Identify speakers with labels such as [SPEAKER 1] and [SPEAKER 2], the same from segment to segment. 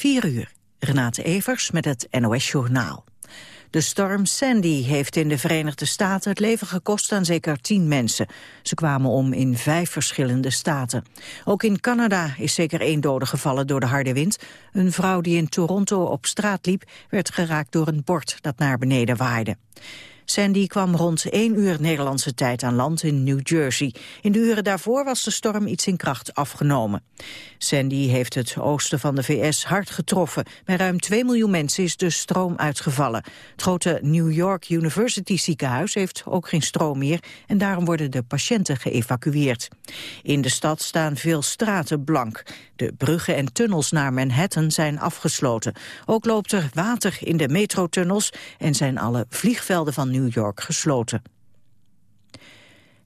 [SPEAKER 1] 4 uur. Renate Evers met het NOS Journaal. De storm Sandy heeft in de Verenigde Staten het leven gekost aan zeker tien mensen. Ze kwamen om in vijf verschillende staten. Ook in Canada is zeker één dode gevallen door de harde wind. Een vrouw die in Toronto op straat liep werd geraakt door een bord dat naar beneden waaide. Sandy kwam rond 1 uur Nederlandse tijd aan land in New Jersey. In de uren daarvoor was de storm iets in kracht afgenomen. Sandy heeft het oosten van de VS hard getroffen. Bij ruim 2 miljoen mensen is de stroom uitgevallen. Het grote New York University ziekenhuis heeft ook geen stroom meer... en daarom worden de patiënten geëvacueerd. In de stad staan veel straten blank. De bruggen en tunnels naar Manhattan zijn afgesloten. Ook loopt er water in de metrotunnels... en zijn alle vliegvelden van New York gesloten.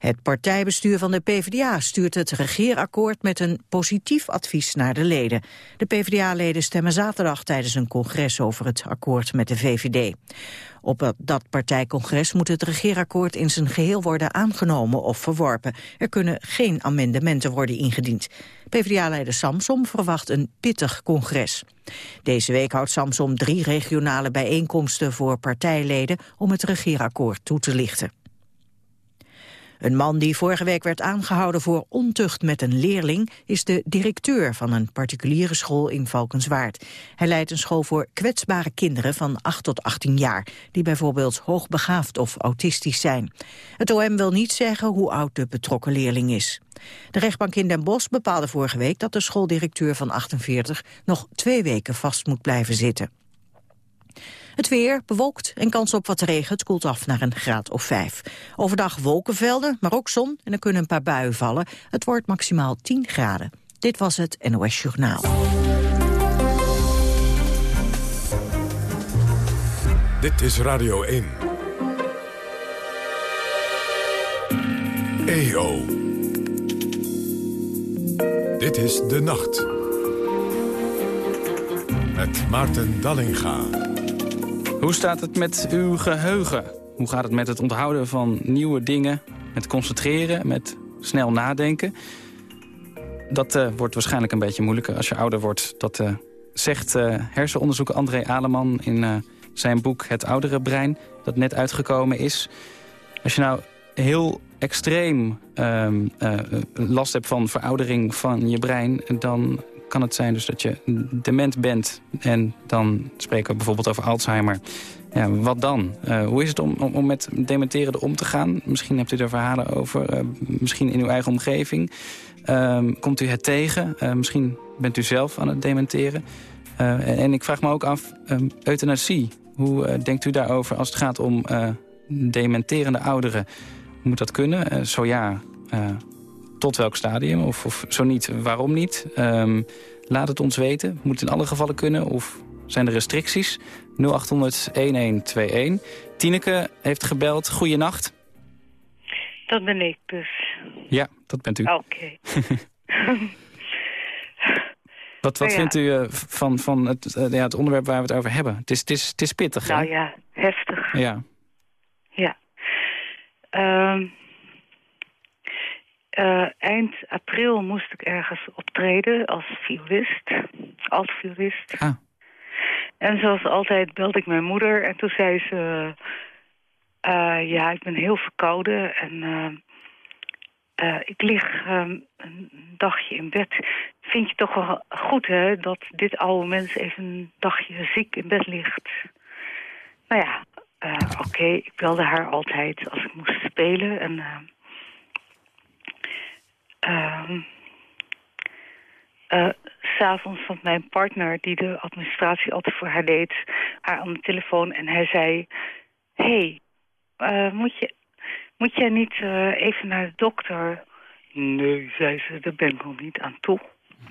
[SPEAKER 1] Het partijbestuur van de PvdA stuurt het regeerakkoord met een positief advies naar de leden. De PvdA-leden stemmen zaterdag tijdens een congres over het akkoord met de VVD. Op dat partijcongres moet het regeerakkoord in zijn geheel worden aangenomen of verworpen. Er kunnen geen amendementen worden ingediend. PvdA-leider Samsom verwacht een pittig congres. Deze week houdt Samsom drie regionale bijeenkomsten voor partijleden om het regeerakkoord toe te lichten. Een man die vorige week werd aangehouden voor ontucht met een leerling... is de directeur van een particuliere school in Valkenswaard. Hij leidt een school voor kwetsbare kinderen van 8 tot 18 jaar... die bijvoorbeeld hoogbegaafd of autistisch zijn. Het OM wil niet zeggen hoe oud de betrokken leerling is. De rechtbank in Den Bosch bepaalde vorige week dat de schooldirecteur van 48 nog twee weken vast moet blijven zitten. Het weer bewolkt en kans op wat regen. Het koelt af naar een graad of vijf. Overdag wolkenvelden, maar ook zon en er kunnen een paar buien vallen. Het wordt maximaal 10 graden. Dit was het NOS Journaal.
[SPEAKER 2] Dit is Radio 1. EO. Dit is De Nacht. Met Maarten Dallinga.
[SPEAKER 3] Hoe staat het met uw geheugen? Hoe gaat het met het onthouden van nieuwe dingen? Met concentreren, met snel nadenken? Dat uh, wordt waarschijnlijk een beetje moeilijker als je ouder wordt. Dat uh, zegt uh, hersenonderzoeker André Aleman in zijn boek Het Oudere Brein... dat net uitgekomen is. Als je nou heel extreem ehm, last hebt van veroudering van je brein... dan kan het zijn dus dat je dement bent. En dan spreken we bijvoorbeeld over Alzheimer. Ja, wat dan? Uh, hoe is het om, om, met dementerende om te gaan? Misschien hebt u er verhalen over. Uh, misschien in uw eigen omgeving. Uh, komt u het tegen? Eh, misschien bent u zelf aan het dementeren. En, en, ik vraag me ook af, ehm, euthanasie. Hoe denkt u daarover als het gaat om dementerende ouderen? Moet dat kunnen? zo ja, tot welk stadium? Of, of zo niet, waarom niet? Um, laat het ons weten. Moet in alle gevallen kunnen? Of zijn er restricties? 0800-1121. Tineke heeft gebeld. Goeienacht.
[SPEAKER 4] Dat ben ik dus.
[SPEAKER 3] Ja, dat bent u.
[SPEAKER 4] Oké.
[SPEAKER 3] wat wat nou vindt u uh, van, van het, uh, ja, het onderwerp waar we het over hebben? Het is, het is, het is pittig,
[SPEAKER 4] Nou ja, heftig.
[SPEAKER 3] Ja.
[SPEAKER 4] Ja. Um, uh, eind april moest ik ergens optreden als violist, als violist.
[SPEAKER 3] Ah.
[SPEAKER 4] En zoals altijd belde ik mijn moeder en toen zei ze... Uh, ja, ik ben heel verkouden en uh, ik lig een dagje in bed. Vind je toch wel goed, hè, dat dit oude mens even een dagje ziek in bed ligt? Nou ja, oké, ik belde haar altijd als ik moest spelen en... Uh, S'avonds vond mijn partner, die de administratie altijd voor haar deed, haar aan de telefoon. En hij zei, hé, hey, uh, moet, je, moet jij niet uh, even naar de dokter? Nee, zei ze, daar ben ik nog niet aan toe.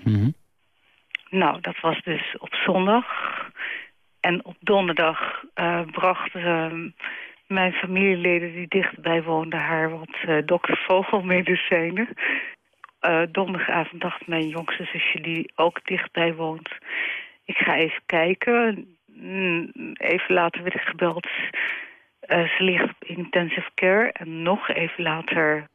[SPEAKER 3] Mm -hmm.
[SPEAKER 4] Nou, dat was dus op zondag. En op donderdag brachten uh, mijn familieleden die dichtbij woonden haar wat uh, dokter Vogelmedicijnen uh, donderdagavond dacht mijn jongste zusje, die ook dichtbij woont... ik ga even kijken. Mm, even later werd ik gebeld. Uh, ze ligt op intensive care. En nog even later...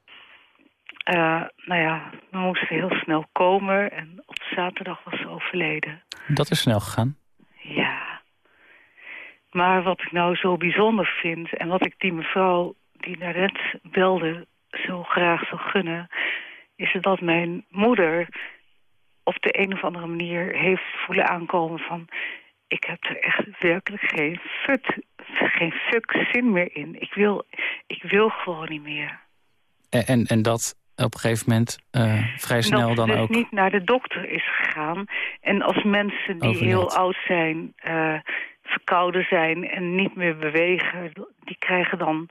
[SPEAKER 4] Uh, nou ja, we moesten heel snel komen. En op zaterdag was ze overleden.
[SPEAKER 3] Dat is snel gegaan.
[SPEAKER 4] Ja. Maar wat ik nou zo bijzonder vind... en wat ik die mevrouw die net belde zo graag zou gunnen... is dat mijn moeder op de een of andere manier heeft voelen aankomen van... ik heb er echt werkelijk geen fut, geen fuck zin meer in. Ik wil, ik wil gewoon niet meer.
[SPEAKER 3] En, en, en dat op een gegeven moment uh, vrij snel dan
[SPEAKER 4] dus
[SPEAKER 3] ook...
[SPEAKER 4] niet naar de dokter is gegaan. En als mensen die heel oud zijn, uh, verkouden zijn en niet meer bewegen... die krijgen dan,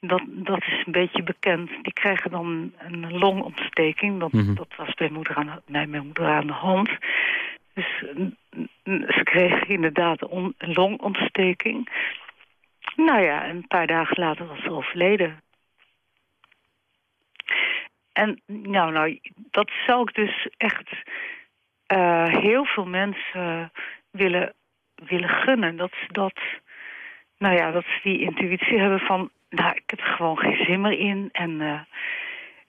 [SPEAKER 4] dat, dat is een beetje bekend, die krijgen dan een longontsteking. Dat,
[SPEAKER 3] Mhm.
[SPEAKER 4] dat was bij, moeder aan, mijn moeder aan de hand. Dus ze kreeg inderdaad een longontsteking. Nou ja, een paar dagen later was ze overleden. En nou, nou, dat zou ik dus echt uh, heel veel mensen willen, willen gunnen. Dat ze dat, nou ja, dat ze die intuïtie hebben van, nou, ik heb er gewoon geen zin meer in. En, uh,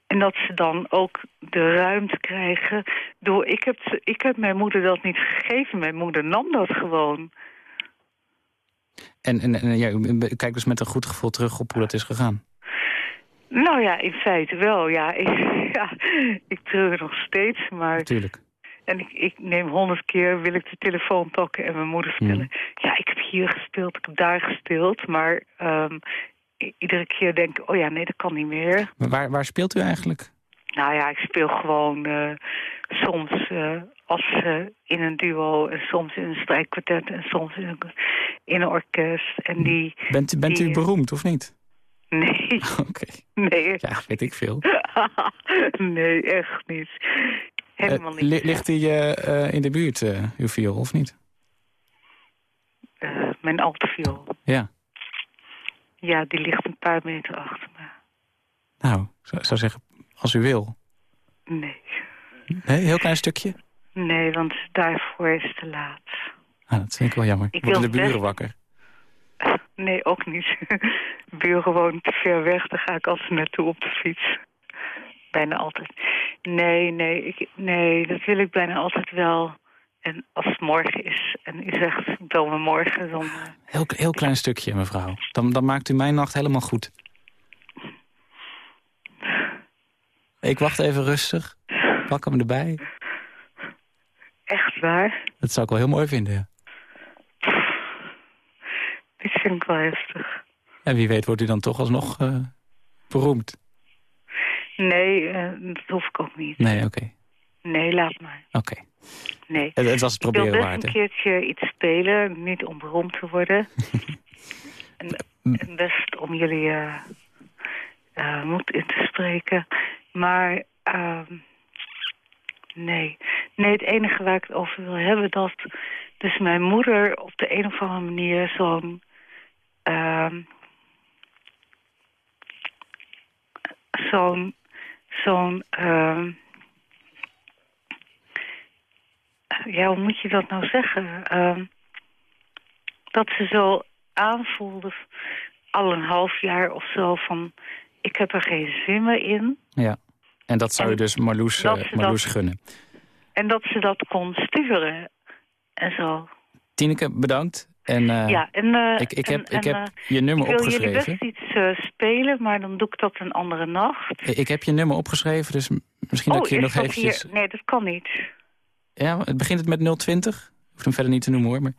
[SPEAKER 4] en dat ze dan ook de ruimte krijgen. Door, ik, heb, ik heb mijn moeder dat niet gegeven. Mijn moeder nam dat gewoon.
[SPEAKER 3] En, en, en ja, kijk dus met een goed gevoel terug op hoe dat is gegaan.
[SPEAKER 4] Nou ja, in feite wel. Ja, ik, ja, ik treur nog steeds, maar...
[SPEAKER 3] Natuurlijk.
[SPEAKER 4] En ik, ik neem honderd keer, wil ik de telefoon pakken en mijn moeder vertellen...
[SPEAKER 3] Mm.
[SPEAKER 4] ja, ik heb hier gespeeld, ik heb daar gespeeld, maar... Um, iedere keer denk ik, oh ja, nee, dat kan niet meer.
[SPEAKER 3] Maar waar, waar speelt u eigenlijk?
[SPEAKER 4] Nou ja, ik speel gewoon uh, soms uh, als uh, in een duo... en soms in een strijkkwartet en soms in een, in een orkest. En die,
[SPEAKER 3] bent u, bent
[SPEAKER 4] die,
[SPEAKER 3] u beroemd, of niet?
[SPEAKER 4] Nee.
[SPEAKER 3] Oké.
[SPEAKER 4] Okay. Nee.
[SPEAKER 3] Ja, weet ik veel.
[SPEAKER 4] nee, echt niet. Helemaal niet.
[SPEAKER 3] Uh, ligt die in de buurt, uw viool, of niet?
[SPEAKER 4] Eh, mijn altviool.
[SPEAKER 3] Ja.
[SPEAKER 4] Ja, die ligt een paar meter achter me.
[SPEAKER 3] Nou, ik zou zeggen, als u wil.
[SPEAKER 4] Nee.
[SPEAKER 3] Nee, heel klein stukje?
[SPEAKER 4] Nee, want daarvoor is het te laat.
[SPEAKER 3] Ah, dat vind ik wel jammer.
[SPEAKER 4] Ik
[SPEAKER 3] Worden de buren wakker?
[SPEAKER 4] Nee, ook niet. Buren wonen te ver weg, daar ga ik altijd naartoe op de fiets. Bijna altijd. Nee, nee, ik, nee, dat wil ik bijna altijd wel. En als het morgen is en u zegt, bel me morgen, dan... eh,
[SPEAKER 3] Heel, heel klein stukje, mevrouw. Dan, dan maakt u mijn nacht helemaal goed. Ik wacht even rustig. Pak hem erbij.
[SPEAKER 4] Echt waar?
[SPEAKER 3] Dat zou ik wel heel mooi vinden, ja.
[SPEAKER 4] Dit vind ik wel heftig.
[SPEAKER 3] En wie weet wordt u dan toch alsnog eh, beroemd.
[SPEAKER 4] Nee, eh, dat hoef ik ook niet.
[SPEAKER 3] Nee, oké.
[SPEAKER 4] Nee, laat maar.
[SPEAKER 3] Oké.
[SPEAKER 4] Nee.
[SPEAKER 3] Het, het was het
[SPEAKER 4] Ik wil
[SPEAKER 3] proberen
[SPEAKER 4] best een keertje iets spelen, niet om beroemd te worden. en, en best om jullie eh, moed in te spreken. Maar ehm, nee. Nee, het enige waar ik het over wil hebben... dat dus mijn moeder op de een of andere manier zo'n... ehm, zo'n... zo'n... ja, hoe moet je dat nou zeggen? Ehm, dat ze zo aanvoelde, al een half jaar of zo, van... ik heb er geen zin meer in.
[SPEAKER 3] Ja. En dat zou
[SPEAKER 4] En
[SPEAKER 3] dus Marloes, eh, Marloes
[SPEAKER 4] dat-
[SPEAKER 3] gunnen.
[SPEAKER 4] En dat ze dat kon sturen. En zo.
[SPEAKER 3] Tineke, bedankt. En eh,
[SPEAKER 4] ja, en, eh,
[SPEAKER 3] ik, ik
[SPEAKER 4] en-
[SPEAKER 3] heb, ik heb je nummer
[SPEAKER 4] ik wil jullie
[SPEAKER 3] opgeschreven.
[SPEAKER 4] best iets spelen, maar dan doe ik dat een andere nacht.
[SPEAKER 3] Ik heb je nummer opgeschreven, dus misschien dat
[SPEAKER 4] oh,
[SPEAKER 3] ik je nog eventjes...
[SPEAKER 4] hier? Nee, dat kan niet.
[SPEAKER 3] Ja, het begint het met 020. Hoeft hem verder niet te noemen hoor. Maar...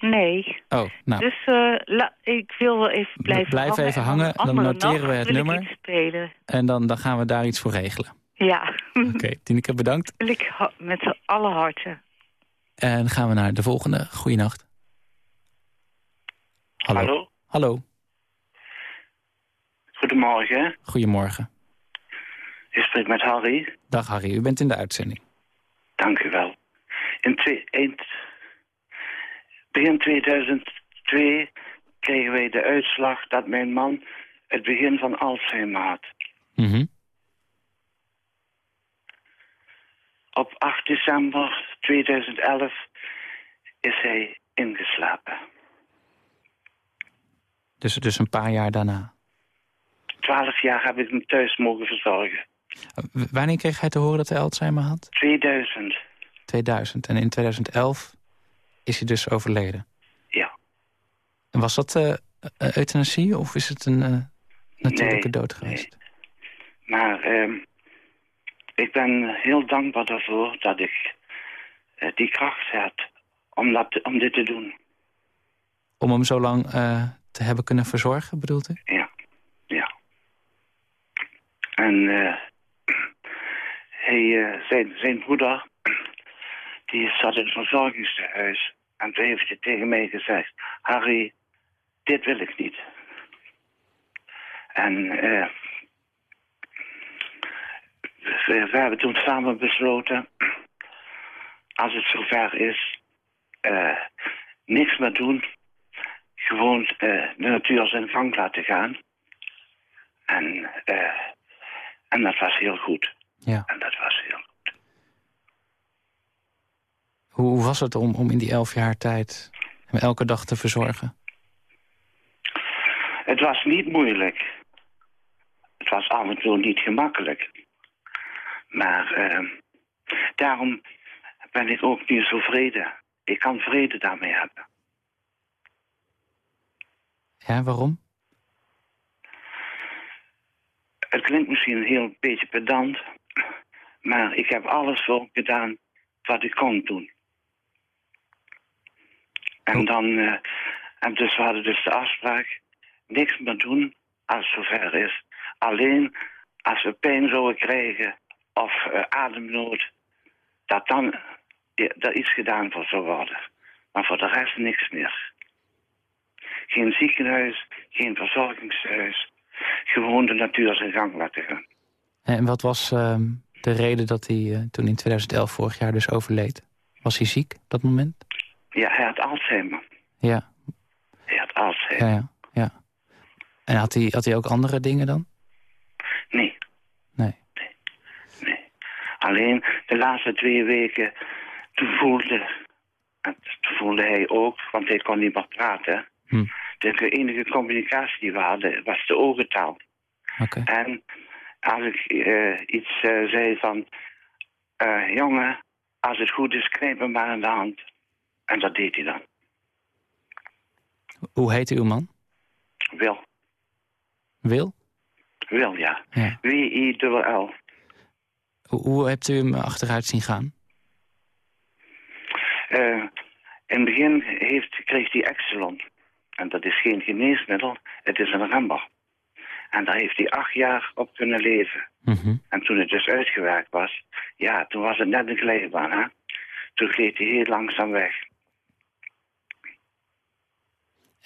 [SPEAKER 4] Nee.
[SPEAKER 3] Oh, nou,
[SPEAKER 4] Dus eh, la- ik wil wel even blijven
[SPEAKER 3] blijf
[SPEAKER 4] hangen.
[SPEAKER 3] even
[SPEAKER 4] en
[SPEAKER 3] hangen, dan noteren we het
[SPEAKER 4] wil ik
[SPEAKER 3] nummer.
[SPEAKER 4] iets spelen.
[SPEAKER 3] en dan, dan gaan we daar iets voor regelen.
[SPEAKER 4] Ja,
[SPEAKER 3] Oké, Tineke, bedankt.
[SPEAKER 4] wil ik ha- met z'n alle harten.
[SPEAKER 3] En dan gaan we naar de volgende. Goeienacht. Hallo.
[SPEAKER 5] Hallo,
[SPEAKER 3] Hallo.
[SPEAKER 5] goedemorgen.
[SPEAKER 3] Goedemorgen.
[SPEAKER 5] Ik spreek met Harry.
[SPEAKER 3] Dag Harry, u bent in de uitzending.
[SPEAKER 5] Dank u wel. In twee, eind, begin 2002 kregen wij de uitslag dat mijn man het begin van Alzheimer had.
[SPEAKER 3] Mhm.
[SPEAKER 5] Op 8 december 2011 is hij ingeslapen.
[SPEAKER 3] Dus, dus een paar jaar daarna.
[SPEAKER 5] Twaalf jaar heb ik hem thuis mogen verzorgen.
[SPEAKER 3] W- wanneer kreeg hij te horen dat hij Alzheimer had?
[SPEAKER 5] 2000.
[SPEAKER 3] 2000. En in 2011 is hij dus overleden.
[SPEAKER 5] Ja.
[SPEAKER 3] En was dat uh, euthanasie of is het een uh, natuurlijke
[SPEAKER 5] Nee,
[SPEAKER 3] dood geweest?
[SPEAKER 5] Maar ehm, ik ben heel dankbaar daarvoor dat ik eh, die kracht had om, dat, om dit te doen.
[SPEAKER 3] Om hem zo lang eh, te hebben kunnen verzorgen, bedoelt u?
[SPEAKER 5] Ja, ja. En eh, hij, eh, zijn, zijn broeder, die zat in het verzorgingstehuis. En toen heeft hij tegen mij gezegd, Harry, dit wil ik niet. En eh, we, hebben toen samen besloten, als het zover is, eh, niks meer doen. Gewoon eh, de natuur zijn gang laten gaan. En, en dat was heel goed.
[SPEAKER 3] Ja.
[SPEAKER 5] En dat was heel goed.
[SPEAKER 3] Hoe, hoe was het om, om in die elf jaar tijd hem elke dag te verzorgen?
[SPEAKER 5] Het was niet moeilijk. Het was af en toe niet gemakkelijk. Maar eh, daarom ben ik ook niet zo vrede. Ik kan vrede daarmee hebben.
[SPEAKER 3] Ja, waarom?
[SPEAKER 5] Het klinkt misschien een heel beetje pedant, maar ik heb alles voor gedaan wat ik kon doen. En dan, eh, en dus we hadden dus de afspraak, niks meer doen als het zover is. Alleen als we pijn zouden krijgen of eh, ademnood, dat dan ja, daar iets gedaan voor zou worden. Maar voor de rest niks meer. Geen ziekenhuis, geen verzorgingshuis. Gewoon de natuur zijn gang laten gaan.
[SPEAKER 3] En wat was ehm, de reden dat hij eh, toen in 2011 vorig jaar dus overleed? Was hij ziek op dat moment?
[SPEAKER 5] Ja, hij had Alzheimer.
[SPEAKER 3] Ja,
[SPEAKER 5] Hij had Alzheimer.
[SPEAKER 3] ja, ja. ja. En had hij, had hij ook andere dingen dan?
[SPEAKER 5] Nee,
[SPEAKER 3] Nee.
[SPEAKER 5] nee. Alleen de laatste twee weken, toen voelde, toen voelde hij ook, want hij kon niet meer praten.
[SPEAKER 3] Hm.
[SPEAKER 5] De enige communicatie die we hadden was de ogentaal.
[SPEAKER 3] Oké.
[SPEAKER 5] En als ik eh, iets eh, zei van... eh, jongen, als het goed is, knijp hem maar aan de hand. En dat deed hij dan.
[SPEAKER 3] Hoe heette uw man?
[SPEAKER 5] Wil.
[SPEAKER 3] Wil?
[SPEAKER 5] Wil, ja.
[SPEAKER 3] Ja.
[SPEAKER 5] W-I-L-L.
[SPEAKER 3] Hoe, hoe hebt u hem achteruit zien gaan?
[SPEAKER 5] In het begin heeft, kreeg hij Exelon. En dat is geen geneesmiddel, het is een remmer. En daar heeft hij acht jaar op kunnen leven.
[SPEAKER 3] Mhm.
[SPEAKER 5] En toen het dus uitgewerkt was, ja, toen was het net een glijbaan, hè. Toen gleed hij heel langzaam weg.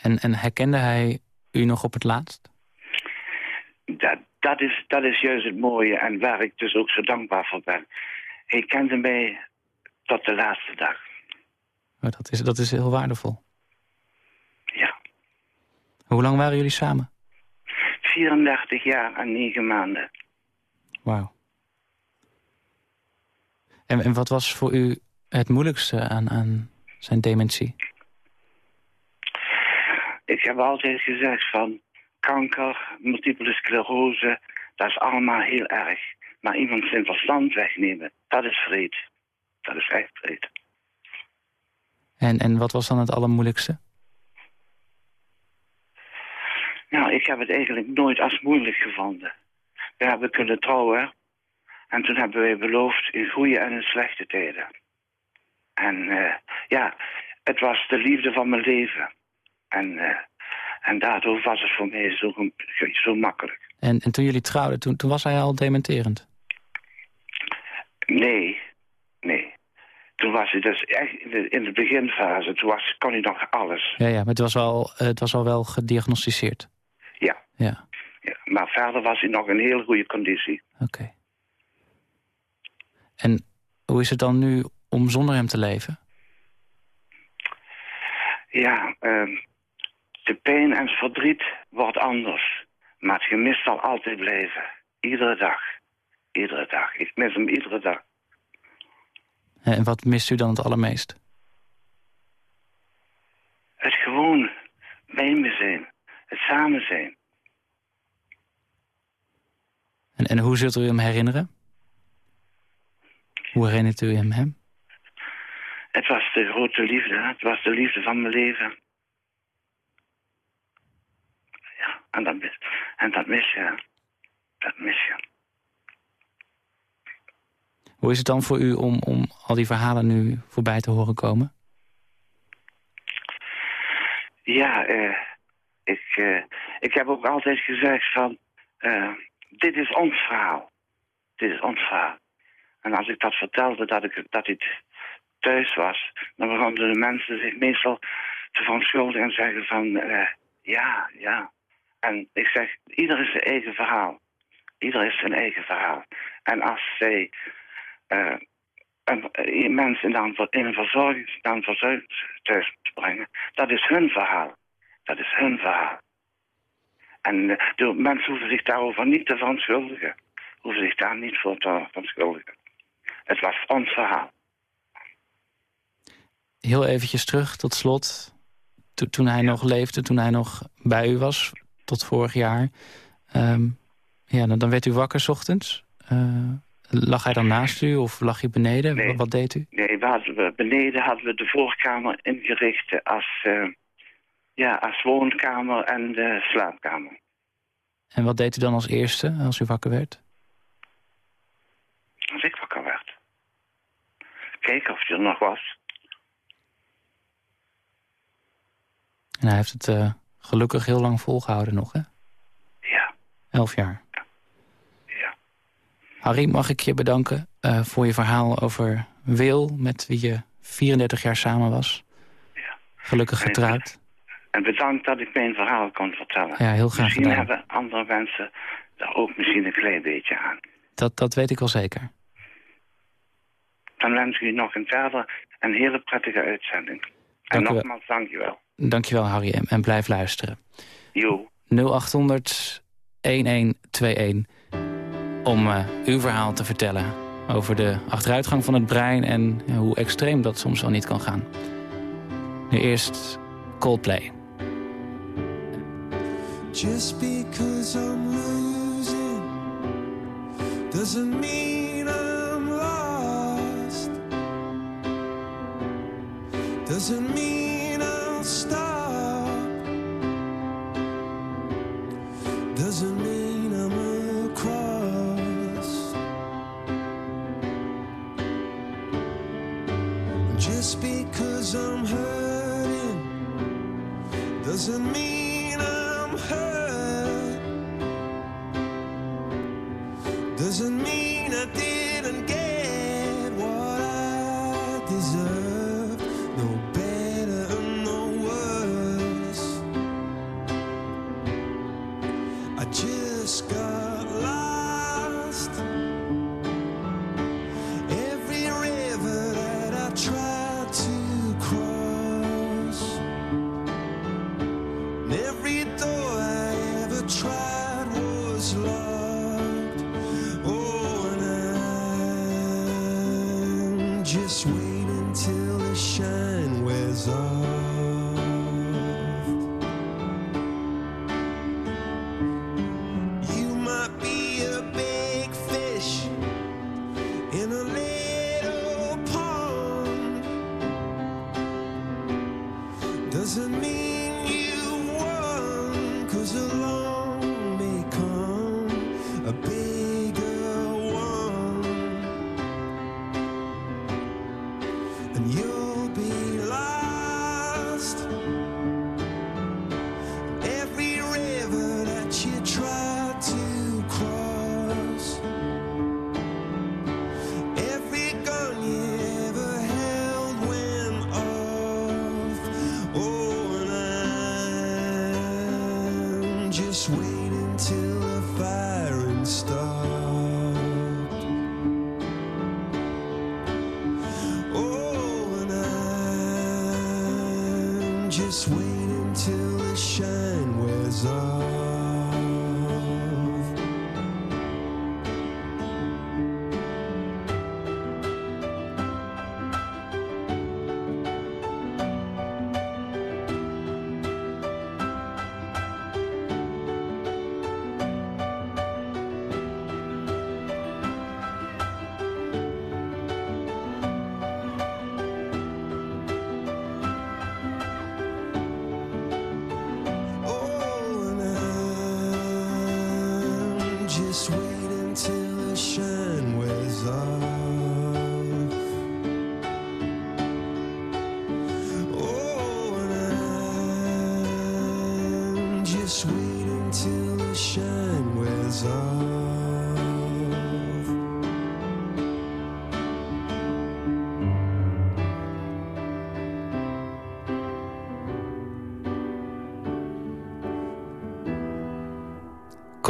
[SPEAKER 3] En, en herkende hij u nog op het laatst?
[SPEAKER 5] Dat, dat, is, dat is juist het mooie en waar ik dus ook zo dankbaar voor ben. Hij kende mij tot de laatste dag.
[SPEAKER 3] Dat, is, dat is heel waardevol.
[SPEAKER 5] Ja.
[SPEAKER 3] Hoe lang waren jullie samen?
[SPEAKER 5] 34 jaar en 9 maanden.
[SPEAKER 3] Wauw. En, en wat was voor u het moeilijkste aan, aan zijn dementie?
[SPEAKER 5] Ik heb altijd gezegd van kanker, multiple sclerose, dat is allemaal heel erg. Maar iemand zijn verstand wegnemen, dat is vreed. Dat is echt vreed.
[SPEAKER 3] En, en wat was dan het allermoeilijkste?
[SPEAKER 5] Nou, ik heb het eigenlijk nooit als moeilijk gevonden. We hebben kunnen trouwen. En toen hebben wij beloofd in goede en in slechte tijden. En eh, ja, het was de liefde van mijn leven. En, eh, en daardoor was het voor mij zo, zo makkelijk.
[SPEAKER 3] En, en toen jullie trouwden, toen, toen was hij al dementerend?
[SPEAKER 5] Nee, nee. Toen was hij dus echt in de, in de beginfase, toen was, kon hij nog alles.
[SPEAKER 3] Ja, ja maar het was, al, het was al wel gediagnosticeerd.
[SPEAKER 5] Ja,
[SPEAKER 3] Ja,
[SPEAKER 5] ja. Maar verder was hij nog in heel goede conditie.
[SPEAKER 3] oké. En hoe is het dan nu om zonder hem te leven?
[SPEAKER 5] Ja, ehm, de pijn en het verdriet wordt anders. Maar het gemis zal altijd blijven. Iedere dag. Iedere dag. Ik mis hem iedere dag.
[SPEAKER 3] En wat mist u dan het allermeest?
[SPEAKER 5] Het gewoon bij me zijn. Het samen zijn.
[SPEAKER 3] En, en hoe zult u hem herinneren? Hoe herinnert u hem hem?
[SPEAKER 5] Het was de grote liefde. Het was de liefde van mijn leven. Ja, en dat, mis- en dat mis je. Dat mis je.
[SPEAKER 3] Hoe is het dan voor u om, om al die verhalen nu voorbij te horen komen?
[SPEAKER 5] Ja, eh, ik, eh, ik heb ook altijd gezegd van... eh, dit is ons verhaal. Dit is ons verhaal. En als ik dat vertelde, dat ik, dat ik thuis was... dan begonnen de mensen zich meestal te verontschuldigen en zeggen van... eh, ja, ja. En ik zeg, ieder is zijn eigen verhaal. Ieder is zijn eigen verhaal. En als zij... een, mens in, een, in een te brengen, dat is hun verhaal. Dat is hun verhaal. En eh, de mensen hoeven zich daarover niet te verontschuldigen. Hoeven zich daar niet voor te verontschuldigen. Het was ons verhaal.
[SPEAKER 3] Heel eventjes terug tot slot. To- toen hij nog leefde, toen hij nog bij u was, tot vorig jaar. Ehm, ja, dan, dan werd u wakker 's ochtends. Eh, lag hij dan naast u of lag hij beneden?
[SPEAKER 5] Nee.
[SPEAKER 3] Wat, wat deed u?
[SPEAKER 5] Nee, we hadden, beneden hadden we de voorkamer ingericht als, eh, ja, als woonkamer en de slaapkamer.
[SPEAKER 3] En wat deed u dan als eerste als u wakker werd?
[SPEAKER 5] Als ik wakker werd. Kijken of hij er nog was.
[SPEAKER 3] En hij heeft het eh, gelukkig heel lang volgehouden nog, hè?
[SPEAKER 5] Ja,
[SPEAKER 3] Elf jaar.
[SPEAKER 5] ja.
[SPEAKER 3] Harry, mag ik je bedanken eh, voor je verhaal over Wil... met wie je 34 jaar samen was.
[SPEAKER 5] Ja.
[SPEAKER 3] Gelukkig getrouwd.
[SPEAKER 5] En bedankt dat ik mijn verhaal kon vertellen.
[SPEAKER 3] Ja, heel graag
[SPEAKER 5] Misschien
[SPEAKER 3] gedaan.
[SPEAKER 5] hebben andere mensen daar ook misschien een klein beetje aan.
[SPEAKER 3] Dat, dat weet ik wel zeker.
[SPEAKER 5] Dan wens ik u nog een verder een hele prettige uitzending. En
[SPEAKER 3] Dank wel.
[SPEAKER 5] nogmaals, dankjewel.
[SPEAKER 3] Dankjewel, Harry, en, en blijf luisteren.
[SPEAKER 5] Jo.
[SPEAKER 3] 0800 1121 om eh, uw verhaal te vertellen over de achteruitgang van het brein en hoe extreem dat soms wel niet kan gaan. Nu eerst Coldplay.
[SPEAKER 6] Just because I'm losing doesn't mean I'm lost. Doesn't mean I'll stop. Doesn't mean I'm across. Just because I'm hurting doesn't mean Doesn't mean I didn't Doesn't mean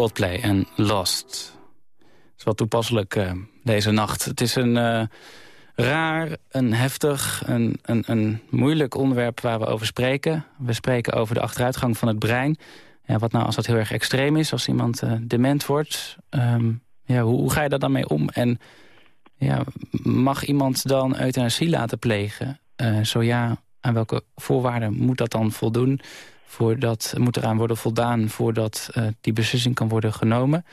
[SPEAKER 3] Coldplay en Lost. Het is wel toepasselijk eh, deze nacht. Het is een eh, raar, een heftig, een, een, een moeilijk onderwerp waar we over spreken. We spreken over de achteruitgang van het brein. Ja, wat nou als dat heel erg extreem is, als iemand eh, dement wordt? Ehm, ja, hoe, hoe ga je daar dan mee om? En ja, mag iemand dan euthanasie laten plegen? Zo ja, aan welke voorwaarden moet dat dan voldoen? Voordat, moet eraan worden voldaan voordat eh, die beslissing kan worden genomen?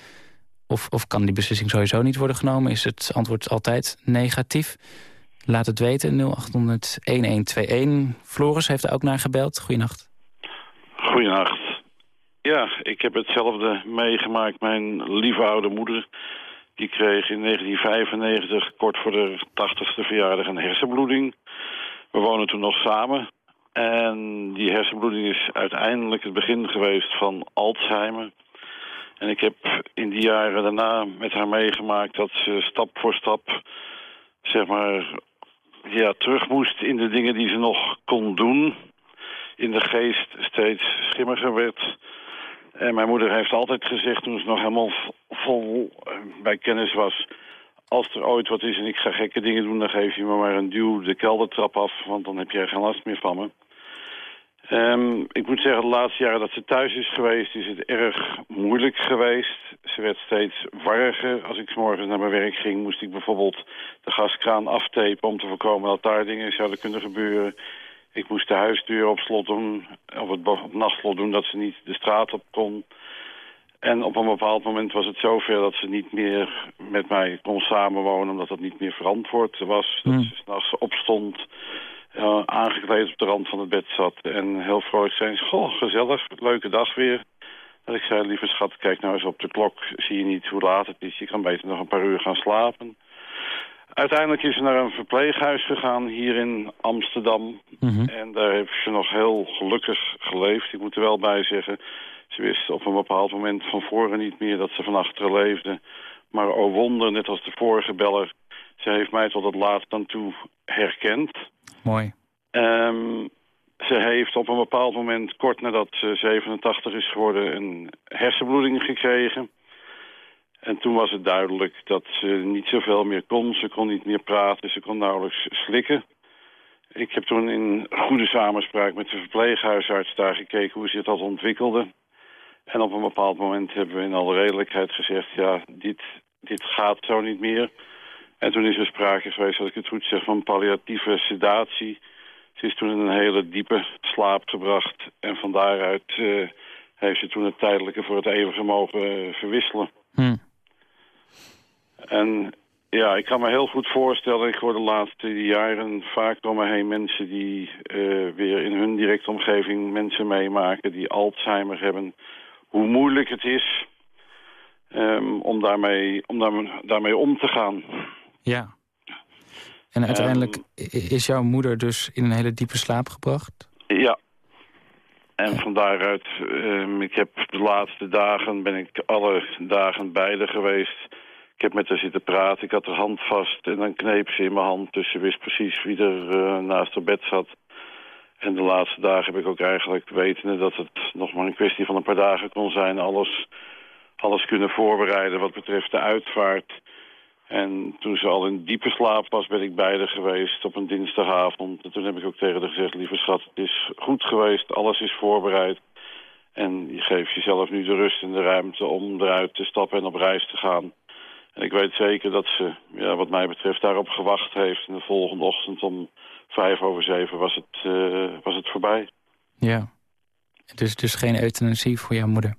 [SPEAKER 3] Of, of kan die beslissing sowieso niet worden genomen? Is het antwoord altijd negatief? Laat het weten, 0800-1121. Floris heeft er ook naar gebeld. Goedenacht.
[SPEAKER 7] Goedenacht. Ja, ik heb hetzelfde meegemaakt. Mijn lieve oude moeder, die kreeg in 1995, kort voor de 80ste verjaardag, een hersenbloeding. We wonen toen nog samen. En die hersenbloeding is uiteindelijk het begin geweest van Alzheimer. En ik heb in die jaren daarna met haar meegemaakt dat ze stap voor stap, zeg maar, ja, terug moest in de dingen die ze nog kon doen. In de geest steeds schimmiger werd. En mijn moeder heeft altijd gezegd, toen ze nog helemaal vol bij kennis was... als er ooit wat is en ik ga gekke dingen doen... dan geef je me maar een duw de keldertrap af, want dan heb jij geen last meer van me. Um, ik moet zeggen, de laatste jaren dat ze thuis is geweest... is het erg moeilijk geweest. Ze werd steeds warriger. Als ik s morgens naar mijn werk ging... moest ik bijvoorbeeld de gaskraan aftapen... om te voorkomen dat daar dingen zouden kunnen gebeuren. Ik moest de huisdeur op slot doen, of het op nachtslot doen, dat ze niet de straat op kon. En op een bepaald moment was het zover dat ze niet meer met mij kon samenwonen... omdat dat niet meer verantwoord was. Dat ze s'nachts opstond, uh, aangekleed op de rand van het bed zat... en heel vrolijk zei, goh, gezellig, leuke dag weer. Dat ik zei, lieve schat, kijk nou eens op de klok. Zie je niet hoe laat het is? Je kan beter nog een paar uur gaan slapen. Uiteindelijk is ze naar een verpleeghuis gegaan hier in Amsterdam. En daar heeft ze nog heel gelukkig geleefd. Ik moet er wel bij zeggen, ze wist op een bepaald moment van voren niet meer dat ze van achteren leefde. Maar oh wonder, net als de vorige beller, ze heeft mij tot het laatst aan toe herkend.
[SPEAKER 3] Mooi.
[SPEAKER 7] Um, ze heeft op een bepaald moment, kort nadat ze 87 is geworden, een hersenbloeding gekregen. En toen was het duidelijk dat ze niet zoveel meer kon. Ze kon niet meer praten, ze kon nauwelijks slikken. Ik heb toen in goede samenspraak met de verpleeghuisarts daar gekeken hoe zich dat ontwikkelde. En op een bepaald moment hebben we in alle redelijkheid gezegd... ja, dit, dit gaat zo niet meer. En toen is er sprake geweest, als ik het goed zeg, van palliatieve sedatie. Ze is toen in een hele diepe slaap gebracht. En van daaruit uh, heeft ze toen het tijdelijke voor het eeuwige mogen uh, verwisselen.
[SPEAKER 3] Hm.
[SPEAKER 7] En ja, ik kan me heel goed voorstellen, ik hoor de laatste jaren vaak door me heen mensen die uh, weer in hun directe omgeving mensen meemaken die Alzheimer hebben. Hoe moeilijk het is um, om, daarmee, om daarmee om te gaan.
[SPEAKER 3] Ja. En uiteindelijk um, is jouw moeder dus in een hele diepe slaap gebracht?
[SPEAKER 7] Ja. En van daaruit, um, ik heb de laatste dagen, ben ik alle dagen bij haar geweest. Ik heb met haar zitten praten, ik had haar hand vast en dan kneep ze in mijn hand. Dus ze wist precies wie er uh, naast haar bed zat. En de laatste dagen heb ik ook eigenlijk wetende dat het nog maar een kwestie van een paar dagen kon zijn. Alles, alles kunnen voorbereiden wat betreft de uitvaart. En toen ze al in diepe slaap was, ben ik bij haar geweest op een dinsdagavond. En toen heb ik ook tegen haar gezegd, lieve schat, het is goed geweest, alles is voorbereid. En je geeft jezelf nu de rust en de ruimte om eruit te stappen en op reis te gaan. En ik weet zeker dat ze, ja, wat mij betreft, daarop gewacht heeft. En de volgende ochtend om vijf over zeven was het, uh, was het voorbij.
[SPEAKER 3] Ja. Dus, dus geen euthanasie voor jouw moeder?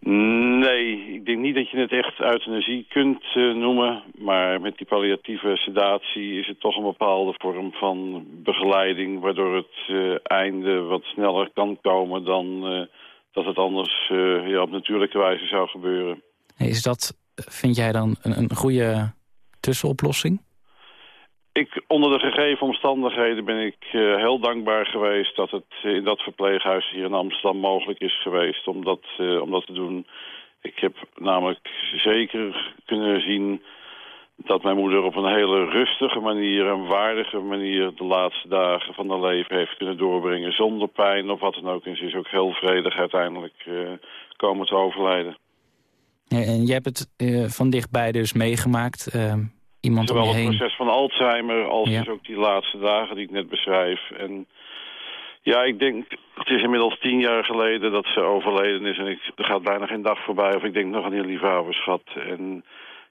[SPEAKER 7] Nee, ik denk niet dat je het echt euthanasie kunt uh, noemen. Maar met die palliatieve sedatie is het toch een bepaalde vorm van begeleiding... waardoor het uh, einde wat sneller kan komen dan dat het anders ja, op natuurlijke wijze zou gebeuren.
[SPEAKER 3] Is dat, vind jij dan, een, een goede tussenoplossing?
[SPEAKER 7] Ik, onder de gegeven omstandigheden ben ik uh, heel dankbaar geweest... dat het in dat verpleeghuis hier in Amsterdam mogelijk is geweest om dat, uh, om dat te doen. Ik heb namelijk zeker kunnen zien dat mijn moeder op een hele rustige manier... en waardige manier de laatste dagen van haar leven heeft kunnen doorbrengen... zonder pijn of wat dan ook. En ze is ook heel vredig uiteindelijk uh, komen te overlijden.
[SPEAKER 3] En jij hebt het van dichtbij dus meegemaakt iemand
[SPEAKER 7] Zowel
[SPEAKER 3] om je heen.
[SPEAKER 7] het proces van Alzheimer als
[SPEAKER 3] Ja.
[SPEAKER 7] dus ook die laatste dagen die ik net beschrijf. En ja, ik denk, het is inmiddels tien jaar geleden dat ze overleden is. En ik, er gaat bijna geen dag voorbij of ik denk nog aan die lieve oude schat. En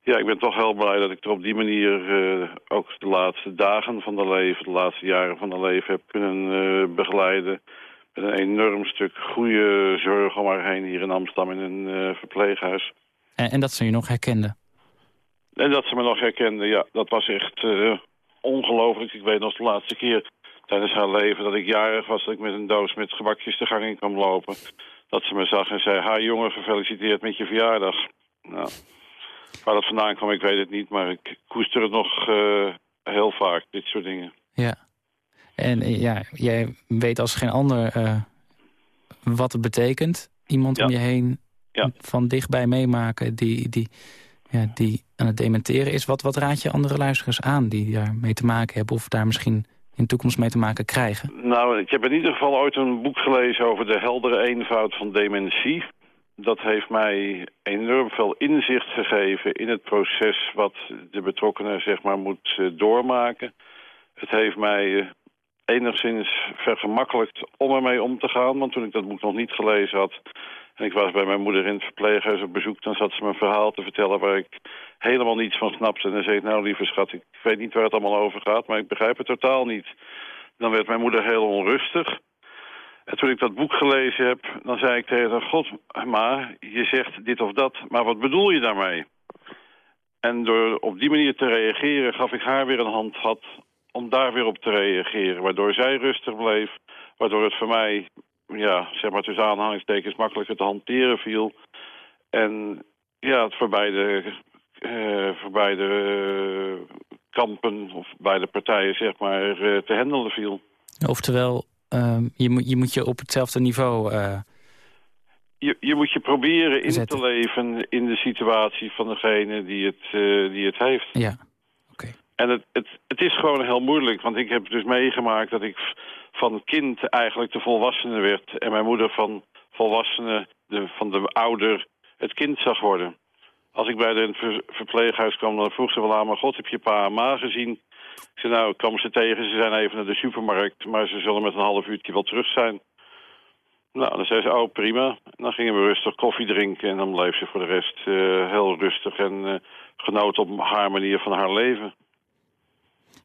[SPEAKER 7] ja, ik ben toch heel blij dat ik er op die manier eh, ook de laatste dagen van haar leven, de laatste jaren van haar leven heb kunnen eh, begeleiden. Met een enorm stuk goede zorg om haar heen hier in Amsterdam in een eh, verpleeghuis.
[SPEAKER 3] En, en dat ze je nog herkende.
[SPEAKER 7] En dat ze me nog herkende, ja, dat was echt eh, ongelooflijk. Ik weet nog de laatste keer tijdens haar leven dat ik jarig was... dat ik met een doos met gebakjes de gang in kwam lopen. Dat ze me zag en zei, ha jongen, gefeliciteerd met je verjaardag. Nou, waar dat vandaan kwam, ik weet het niet, maar ik koester het nog eh, heel vaak, dit soort dingen.
[SPEAKER 3] Ja. En eh, ja, jij weet als geen ander wat het betekent. Iemand
[SPEAKER 7] Ja.
[SPEAKER 3] om je heen
[SPEAKER 7] Ja.
[SPEAKER 3] van dichtbij meemaken die, die, ja, die aan het dementeren is. Wat, wat raad je andere luisteraars aan die daarmee te maken hebben... of daar misschien in de toekomst mee te maken krijgen?
[SPEAKER 7] Nou, ik heb in ieder geval ooit een boek gelezen over de heldere eenvoud van dementie. Dat heeft mij enorm veel inzicht gegeven in het proces wat de betrokkenen zeg maar moet eh, doormaken. Het heeft mij eh, enigszins vergemakkelijkt om ermee om te gaan. Want toen ik dat boek nog niet gelezen had en ik was bij mijn moeder in het verpleeghuis op bezoek... dan zat ze me een verhaal te vertellen waar ik helemaal niets van snapte. En dan zei ik, nou lieve schat, ik weet niet waar het allemaal over gaat... maar ik begrijp het totaal niet. Dan werd mijn moeder heel onrustig. En toen ik dat boek gelezen heb, dan zei ik tegen haar... God, ma, je zegt dit of dat, maar wat bedoel je daarmee? En door op die manier te reageren gaf ik haar weer een handvat om daar weer op te reageren. Waardoor zij rustig bleef, waardoor het voor mij, ja, zeg maar tussen aanhalingstekens, makkelijker te hanteren viel. En ja, het voor beide, eh, voor beide eh, kampen of beide partijen, zeg maar, eh, te handelen viel.
[SPEAKER 3] Oftewel, ehm, je, moet, je moet je op hetzelfde niveau...
[SPEAKER 7] Je, je moet je proberen in
[SPEAKER 3] Zetten.
[SPEAKER 7] te leven in de situatie van degene die het, die het heeft.
[SPEAKER 3] ja,
[SPEAKER 7] En het, het, het is gewoon heel moeilijk, want ik heb dus meegemaakt dat ik van kind eigenlijk de volwassene werd. En mijn moeder van volwassene, de, van de ouder, het kind zag worden. Als ik bij ver- verpleeghuis kwam, dan vroeg ze wel aan me... God, heb je pa en ma gezien? Ik zei, nou, ik kwam ze tegen, ze zijn even naar de supermarkt... maar ze zullen met een half uurtje wel terug zijn. Nou, dan zei ze, oh, prima. En dan gingen we rustig koffie drinken... en dan bleef ze voor de rest eh, heel rustig en eh, genoot op haar manier van haar leven.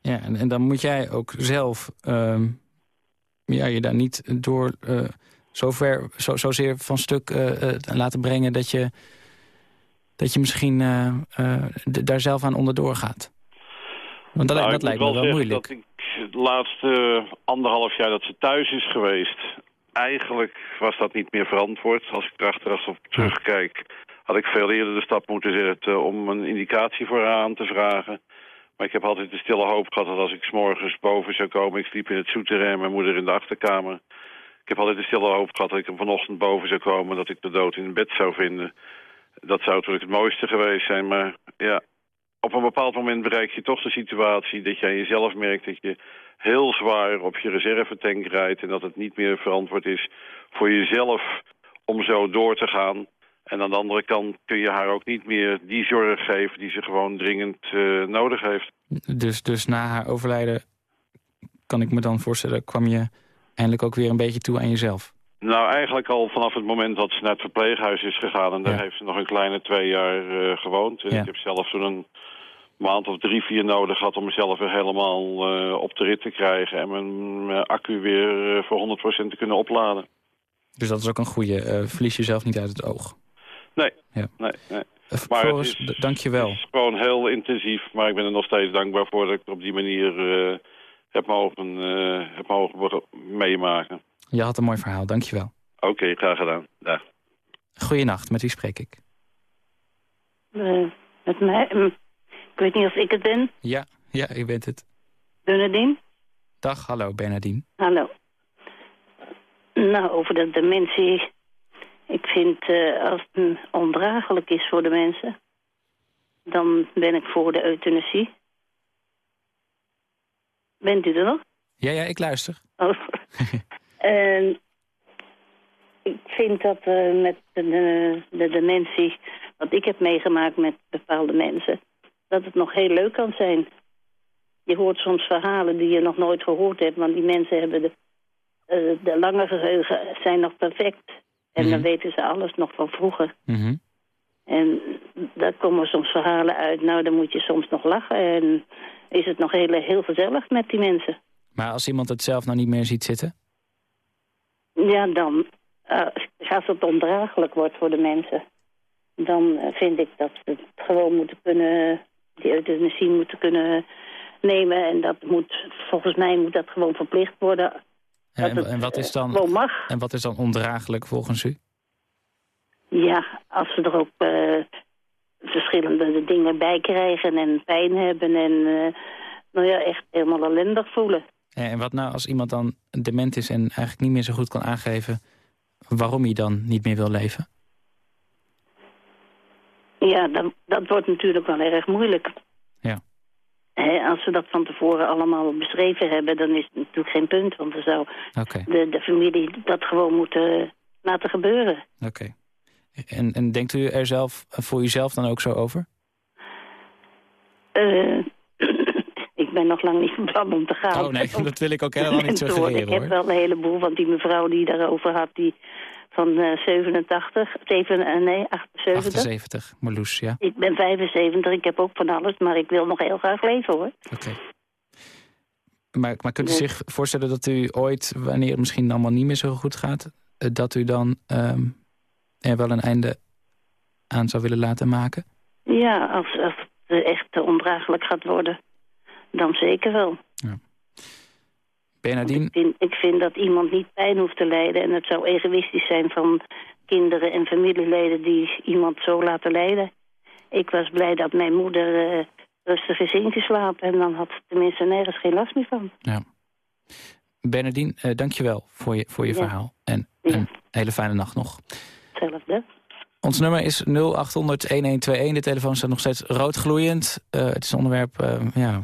[SPEAKER 3] Ja en, en dan moet jij ook zelf ehm, ja, je daar niet door eh zover, zo, zozeer van stuk eh, eh, laten brengen... dat je, dat je misschien daar zelf aan onderdoor gaat. Want dat,
[SPEAKER 7] Nou,
[SPEAKER 3] dat lijkt me wel moeilijk.
[SPEAKER 7] Dat ik het laatste anderhalf jaar dat ze thuis is geweest... eigenlijk was dat niet meer verantwoord. Als ik er achteraf op terugkijk... had ik veel eerder de stap moeten zetten om een indicatie voor haar aan te vragen. Maar ik heb altijd de stille hoop gehad dat als ik morgens boven zou komen... ik sliep in het souterrain, mijn moeder in de achterkamer... Ik heb altijd de stille hoop gehad dat ik er vanochtend boven zou komen... dat ik de dood in bed zou vinden. Dat zou natuurlijk het mooiste geweest zijn, maar ja, op een bepaald moment bereik je toch de situatie dat aan jezelf merkt dat je heel zwaar op je reservetank rijdt en dat het niet meer verantwoord is voor jezelf om zo door te gaan. En aan de andere kant kun je haar ook niet meer die zorg geven die ze gewoon dringend eh, nodig heeft.
[SPEAKER 3] Dus, dus na haar overlijden kan ik me dan voorstellen... kwam je eindelijk ook weer een beetje toe aan jezelf.
[SPEAKER 7] Nou, eigenlijk al vanaf het moment dat ze naar het verpleeghuis is gegaan... en daar
[SPEAKER 3] Ja.
[SPEAKER 7] heeft ze nog een kleine twee jaar eh, gewoond. En
[SPEAKER 3] Ja.
[SPEAKER 7] ik heb zelf toen een maand of drie, vier nodig gehad... om mezelf weer helemaal eh, op de rit te krijgen... en mijn, mijn accu weer voor 100% te kunnen opladen.
[SPEAKER 3] Dus dat is ook een goede. verlies jezelf niet uit het oog.
[SPEAKER 7] Nee,
[SPEAKER 3] Ja.
[SPEAKER 7] nee, nee.
[SPEAKER 3] Uh,
[SPEAKER 7] Maar het
[SPEAKER 3] Floris,
[SPEAKER 7] is-
[SPEAKER 3] d- dank je wel.
[SPEAKER 7] Het is gewoon heel intensief, maar ik ben er nog steeds dankbaar voor... dat ik het op die manier eh, heb mogen, eh, heb mogen meemaken.
[SPEAKER 3] Je had een mooi verhaal, dank je wel.
[SPEAKER 7] Oké, graag gedaan. Dag.
[SPEAKER 3] Goeienacht, met wie spreek ik?
[SPEAKER 8] Eh, met mij. mm, Ik weet niet of ik het ben.
[SPEAKER 3] Ja, ja, u bent het.
[SPEAKER 8] Bernardine?
[SPEAKER 3] Dag, hallo Bernardine.
[SPEAKER 8] Hallo. Nou, over de dementie. Ik vind eh, als het ondraaglijk is voor de mensen... dan ben ik voor de euthanasie. Bent u er nog?
[SPEAKER 3] Ja, ja, ik luister.
[SPEAKER 8] Oh. en ik vind dat eh, met de, de dementie, wat ik heb meegemaakt met bepaalde mensen, dat het nog heel leuk kan zijn. Je hoort soms verhalen die je nog nooit gehoord hebt, want die mensen hebben de, eh, de lange geheugen zijn nog perfect. En dan
[SPEAKER 3] Mhm.
[SPEAKER 8] weten ze alles nog van vroeger.
[SPEAKER 3] Mhm.
[SPEAKER 8] En daar komen soms verhalen uit. Nou, dan moet je soms nog lachen. En is het nog heel, heel gezellig met die mensen.
[SPEAKER 3] Maar als iemand het zelf nou niet meer ziet zitten?
[SPEAKER 8] Ja, dan, eh, als het ondraaglijk wordt voor de mensen... dan vind ik dat we het gewoon moeten kunnen... die euthanasie moeten kunnen nemen. En dat moet, volgens mij moet dat gewoon verplicht worden.
[SPEAKER 3] En,
[SPEAKER 8] het,
[SPEAKER 3] en wat is
[SPEAKER 8] eh,
[SPEAKER 3] dan,
[SPEAKER 8] mag.
[SPEAKER 3] en wat is dan ondraaglijk volgens u?
[SPEAKER 8] Ja, als ze er ook eh, verschillende dingen bij krijgen... en pijn hebben en eh, nou ja, echt helemaal ellendig voelen.
[SPEAKER 3] En en wat nou als iemand dan dement is en eigenlijk niet meer zo goed kan aangeven... waarom hij dan niet meer wil leven?
[SPEAKER 8] Ja, dat, dat wordt natuurlijk wel erg moeilijk. Als ze dat van tevoren allemaal beschreven hebben, dan is het natuurlijk geen punt. Want dan zou de, de familie dat gewoon moeten laten gebeuren.
[SPEAKER 3] oké. En, en denkt u er zelf voor uzelf dan ook zo over?
[SPEAKER 8] Eh, ik ben nog lang niet van plan om te gaan.
[SPEAKER 3] Oh nee, dat wil ik ook helemaal niet suggereren
[SPEAKER 8] Ik heb
[SPEAKER 3] hoor.
[SPEAKER 8] wel een heleboel, want die mevrouw die daarover had, die van eh 87, 7, eh, nee, 78.
[SPEAKER 3] 78, Marloes, ja.
[SPEAKER 8] Ik ben 75, ik heb ook van alles, maar ik wil nog heel graag leven hoor.
[SPEAKER 3] Oké. Maar, maar kunt u zich voorstellen dat u ooit, wanneer het misschien allemaal niet meer zo goed gaat... eh, dat u dan ehm, er wel een einde aan zou willen laten maken?
[SPEAKER 8] Ja, als, als het echt ondraaglijk gaat worden, dan zeker wel.
[SPEAKER 3] Bernardine,
[SPEAKER 8] Ik vind, ik vind dat iemand niet pijn hoeft te lijden. En het zou egoïstisch zijn van kinderen en familieleden die iemand zo laten lijden. Ik was blij dat mijn moeder eh, rustig is ingeslapen. En dan had ze tenminste nergens geen last meer van.
[SPEAKER 3] ja. Bernardine, eh, dankjewel voor je, voor je
[SPEAKER 8] Ja.
[SPEAKER 3] verhaal. En
[SPEAKER 8] Ja.
[SPEAKER 3] een hele fijne nacht nog.
[SPEAKER 8] Hetzelfde.
[SPEAKER 3] Ons nummer is 0800-1121. De telefoon staat nog steeds roodgloeiend. Eh, het is een onderwerp ja,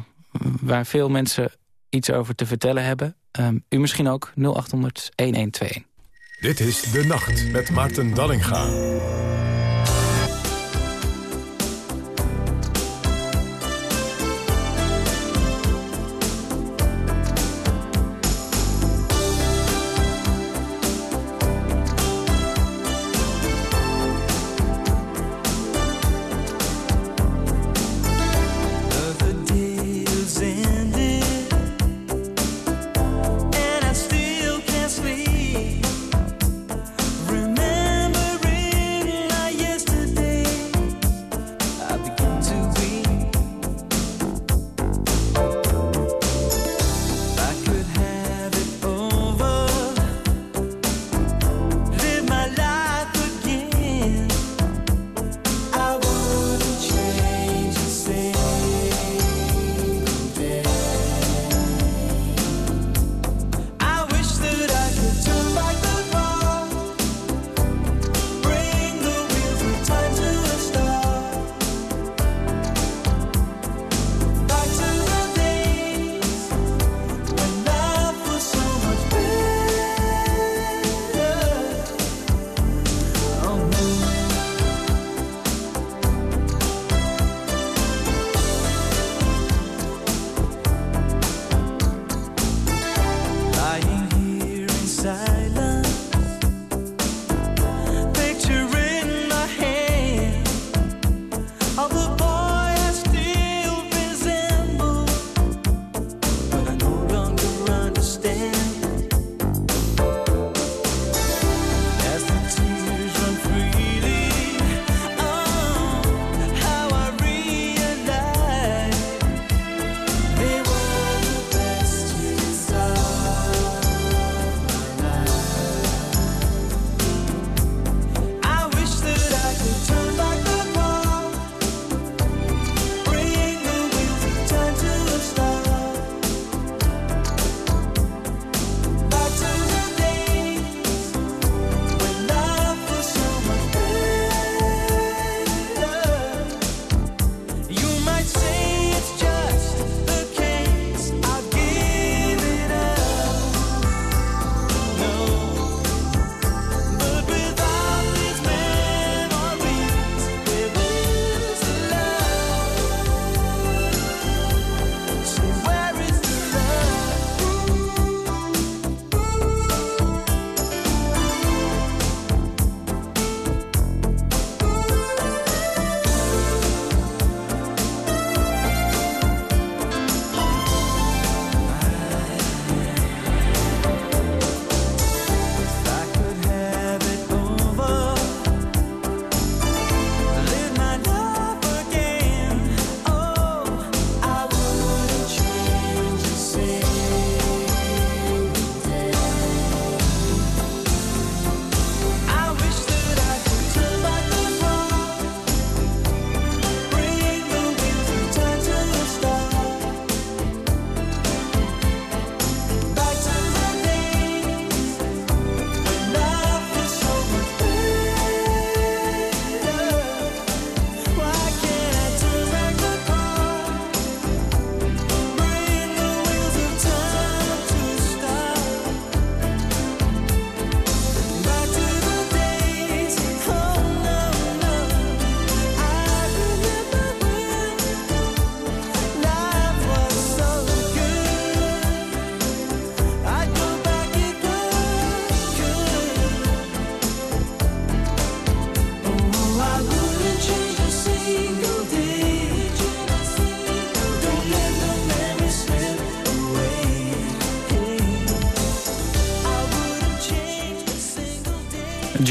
[SPEAKER 3] waar veel mensen iets over te vertellen hebben. Ehm, u misschien ook 0800-1121.
[SPEAKER 2] Dit is De Nacht met Maarten Dallinga.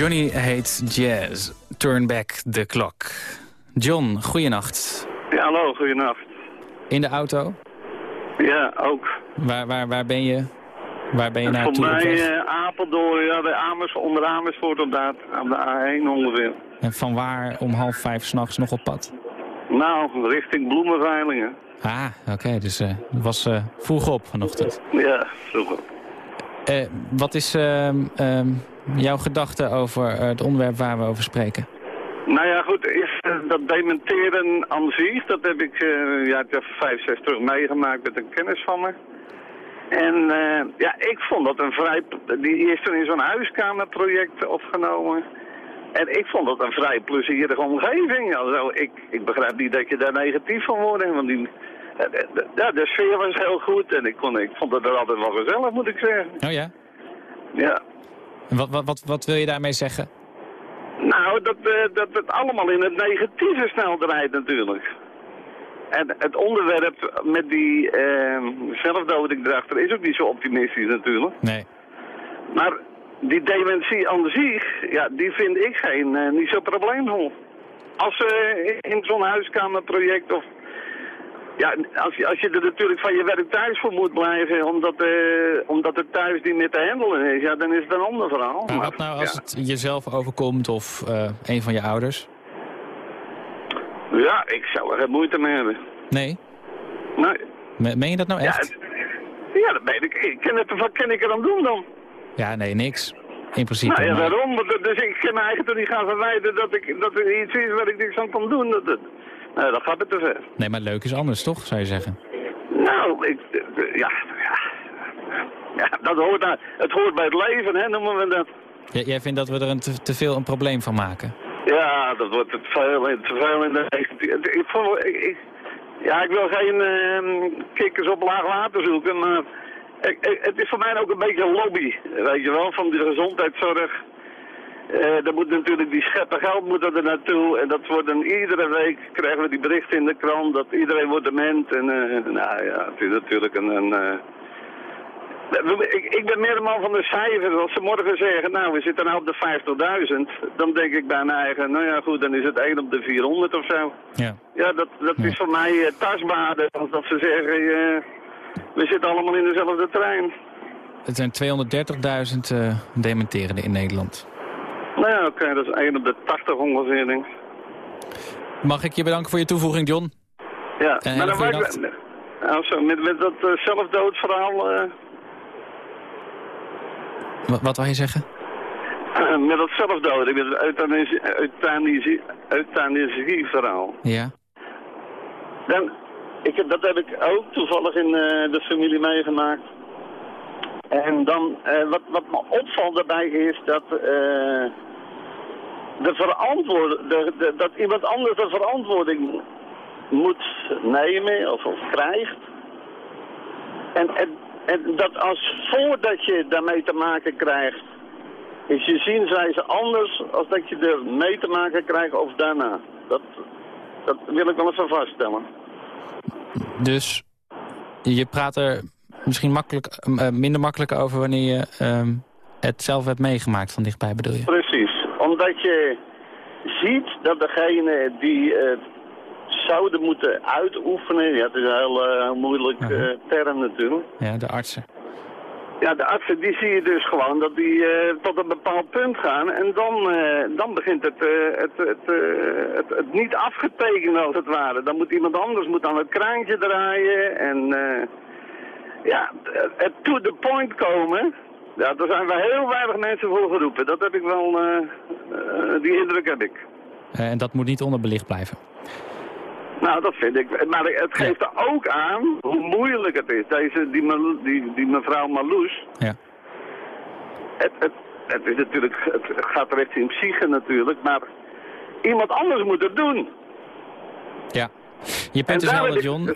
[SPEAKER 3] Johnny heet Jazz. Turn back the clock. John, goeienacht.
[SPEAKER 9] Ja, hallo, goedenacht.
[SPEAKER 3] In de auto?
[SPEAKER 9] Ja, ook.
[SPEAKER 3] Waar, waar, waar ben je? Waar ben je
[SPEAKER 9] Voor
[SPEAKER 3] naartoe op
[SPEAKER 9] mij eh, Apeldoorn, ja, de Amers, onder Amersfoort op de, op de A1 ongeveer.
[SPEAKER 3] En van waar om half vijf s'nachts nog op pad?
[SPEAKER 9] Nou, richting bloemenveilingen.
[SPEAKER 3] Ah, oké, dus eh, het was eh, vroeg op vanochtend.
[SPEAKER 9] Ja, vroeger.
[SPEAKER 3] Eh, wat is ehm, ehm, jouw gedachte over eh, het onderwerp waar we over spreken?
[SPEAKER 9] Nou ja, goed, is, eh, dat dementeren aan zich, dat heb ik ja, vijf, zes terug meegemaakt met een kennis van me. En ja, ik vond dat een vrij... Die is toen in zo'n huiskamerproject opgenomen. En ik vond dat een vrij plezierige omgeving. Also, ik, ik begrijp niet dat je daar negatief van wordt. Want die, ja, de sfeer was heel goed en ik, kon, ik vond het er altijd wel gezellig, moet ik zeggen.
[SPEAKER 3] Oh ja?
[SPEAKER 9] Ja.
[SPEAKER 3] En Wat, wat, wat, wat wil je daarmee zeggen?
[SPEAKER 9] Nou, dat, dat het allemaal in het negatieve snel draait natuurlijk. En het onderwerp met die eh, zelfdoding erachter is ook niet zo optimistisch natuurlijk.
[SPEAKER 3] Nee.
[SPEAKER 9] Maar die dementie aan zich, ja, die vind ik geen, eh, niet zo probleemvol. Als ze in zo'n huiskamerproject of... Ja, als je, als je er natuurlijk van je werk thuis voor moet blijven, omdat, eh, omdat het thuis niet meer te handelen is, ja, dan is het een ander verhaal.
[SPEAKER 3] Maar
[SPEAKER 9] Maar,
[SPEAKER 3] wat nou als
[SPEAKER 9] ja.
[SPEAKER 3] het jezelf overkomt of eh, een van je ouders?
[SPEAKER 9] Ja, ik zou er geen moeite mee hebben.
[SPEAKER 3] Nee?
[SPEAKER 9] Nee.
[SPEAKER 3] Me- meen je dat nou
[SPEAKER 9] Ja,
[SPEAKER 3] echt?
[SPEAKER 9] het- ja, dat weet ik. ik ken het, wat kan ik er aan doen dan?
[SPEAKER 3] Ja, nee, niks. In principe.
[SPEAKER 9] Nou ja,
[SPEAKER 3] maar-
[SPEAKER 9] Dus ik kan me eigenlijk toch niet gaan verwijten dat, ik, dat er iets is waar ik niks aan kan doen. Dat, dat, nou, dat gaat me te ver.
[SPEAKER 3] Nee, maar leuk is anders, toch, zou je zeggen?
[SPEAKER 9] Nou, ik, ja, ja, ja, dat hoort, daar- het hoort bij het leven, hè, noemen we dat.
[SPEAKER 3] J- jij vindt dat we er een te, te veel een probleem van maken?
[SPEAKER 9] Ja, dat wordt te veel, te veel in de ik, Ja, ik wil geen ehm, kikkers op laag water zoeken, maar het is voor mij ook een beetje een lobby, weet je wel, van de gezondheidszorg. Eh er moet natuurlijk die scheppen geld moeten er naartoe en dat wordt dan iedere week krijgen we die berichten in de krant dat iedereen wordt dement en eh, nou ja, het is natuurlijk een... een eh, ik, ik ben meer een man van de cijfers. Als ze morgen zeggen, nou we zitten nou op de 50.000, dan denk ik bij mijn eigen, nou ja goed, dan is het 1 op de 400 of zo.
[SPEAKER 3] Ja.
[SPEAKER 9] Ja, dat, dat is voor mij tastbaarder dan dat ze zeggen, we zitten allemaal in dezelfde trein.
[SPEAKER 3] Het zijn 230.000 eh dementerenden in Nederland.
[SPEAKER 9] Nou ja, oké, dat is 1 op de 80 ongeveer, denk ik.
[SPEAKER 3] Mag ik je bedanken voor je toevoeging, John?
[SPEAKER 9] Ja,
[SPEAKER 3] En
[SPEAKER 9] maar
[SPEAKER 3] hele
[SPEAKER 9] dan maak ik- zo, met, met dat eh, zelfdoodverhaal, eh,
[SPEAKER 3] Wat, wat wil je zeggen?
[SPEAKER 9] met dat zelfdood, met het euthanasie, euthanasie, euthanasieverhaal.
[SPEAKER 3] Ja.
[SPEAKER 9] Dan, ik heb, dat heb ik ook toevallig in eh, de familie meegemaakt. En dan, eh, wat, wat me opvalt daarbij is dat eh, de verantwoord, de, de- dat iemand anders de verantwoording moet nemen of, of krijgt. En, en, en dat als voordat je daarmee te maken krijgt, is je zienswijze anders als dat je er mee te maken krijgt of daarna. Dat, dat wil ik wel even vaststellen.
[SPEAKER 3] Dus je praat er misschien makkelijk, eh, minder makkelijk over wanneer je ehm, het zelf hebt meegemaakt van dichtbij, bedoel je?
[SPEAKER 9] Precies, omdat je ziet dat degene die het zouden moeten uitoefenen, ja, het is een heel eh, moeilijk eh, term natuurlijk.
[SPEAKER 3] Ja, de artsen.
[SPEAKER 9] Ja, de artsen die zie je dus gewoon dat die eh, tot een bepaald punt gaan en dan, eh, dan begint het, eh, het, het, eh, het, het niet afgetekend als het ware. Dan moet iemand anders moet aan het kraantje draaien en eh, ja, het to the point komen. Ja, daar zijn we heel weinig mensen voor geroepen. Dat heb ik wel, eh, eh, die indruk heb ik.
[SPEAKER 3] Eh, en dat moet niet onderbelicht blijven.
[SPEAKER 9] Nou, dat vind ik. Maar het geeft er ook aan hoe moeilijk het is. Deze, die, die, die mevrouw Marloes,
[SPEAKER 3] Ja.
[SPEAKER 9] het, het, het, is natuurlijk, het gaat richting psyche natuurlijk, maar iemand anders moet het doen.
[SPEAKER 3] Ja. Je bent
[SPEAKER 9] En
[SPEAKER 3] dus helder, John.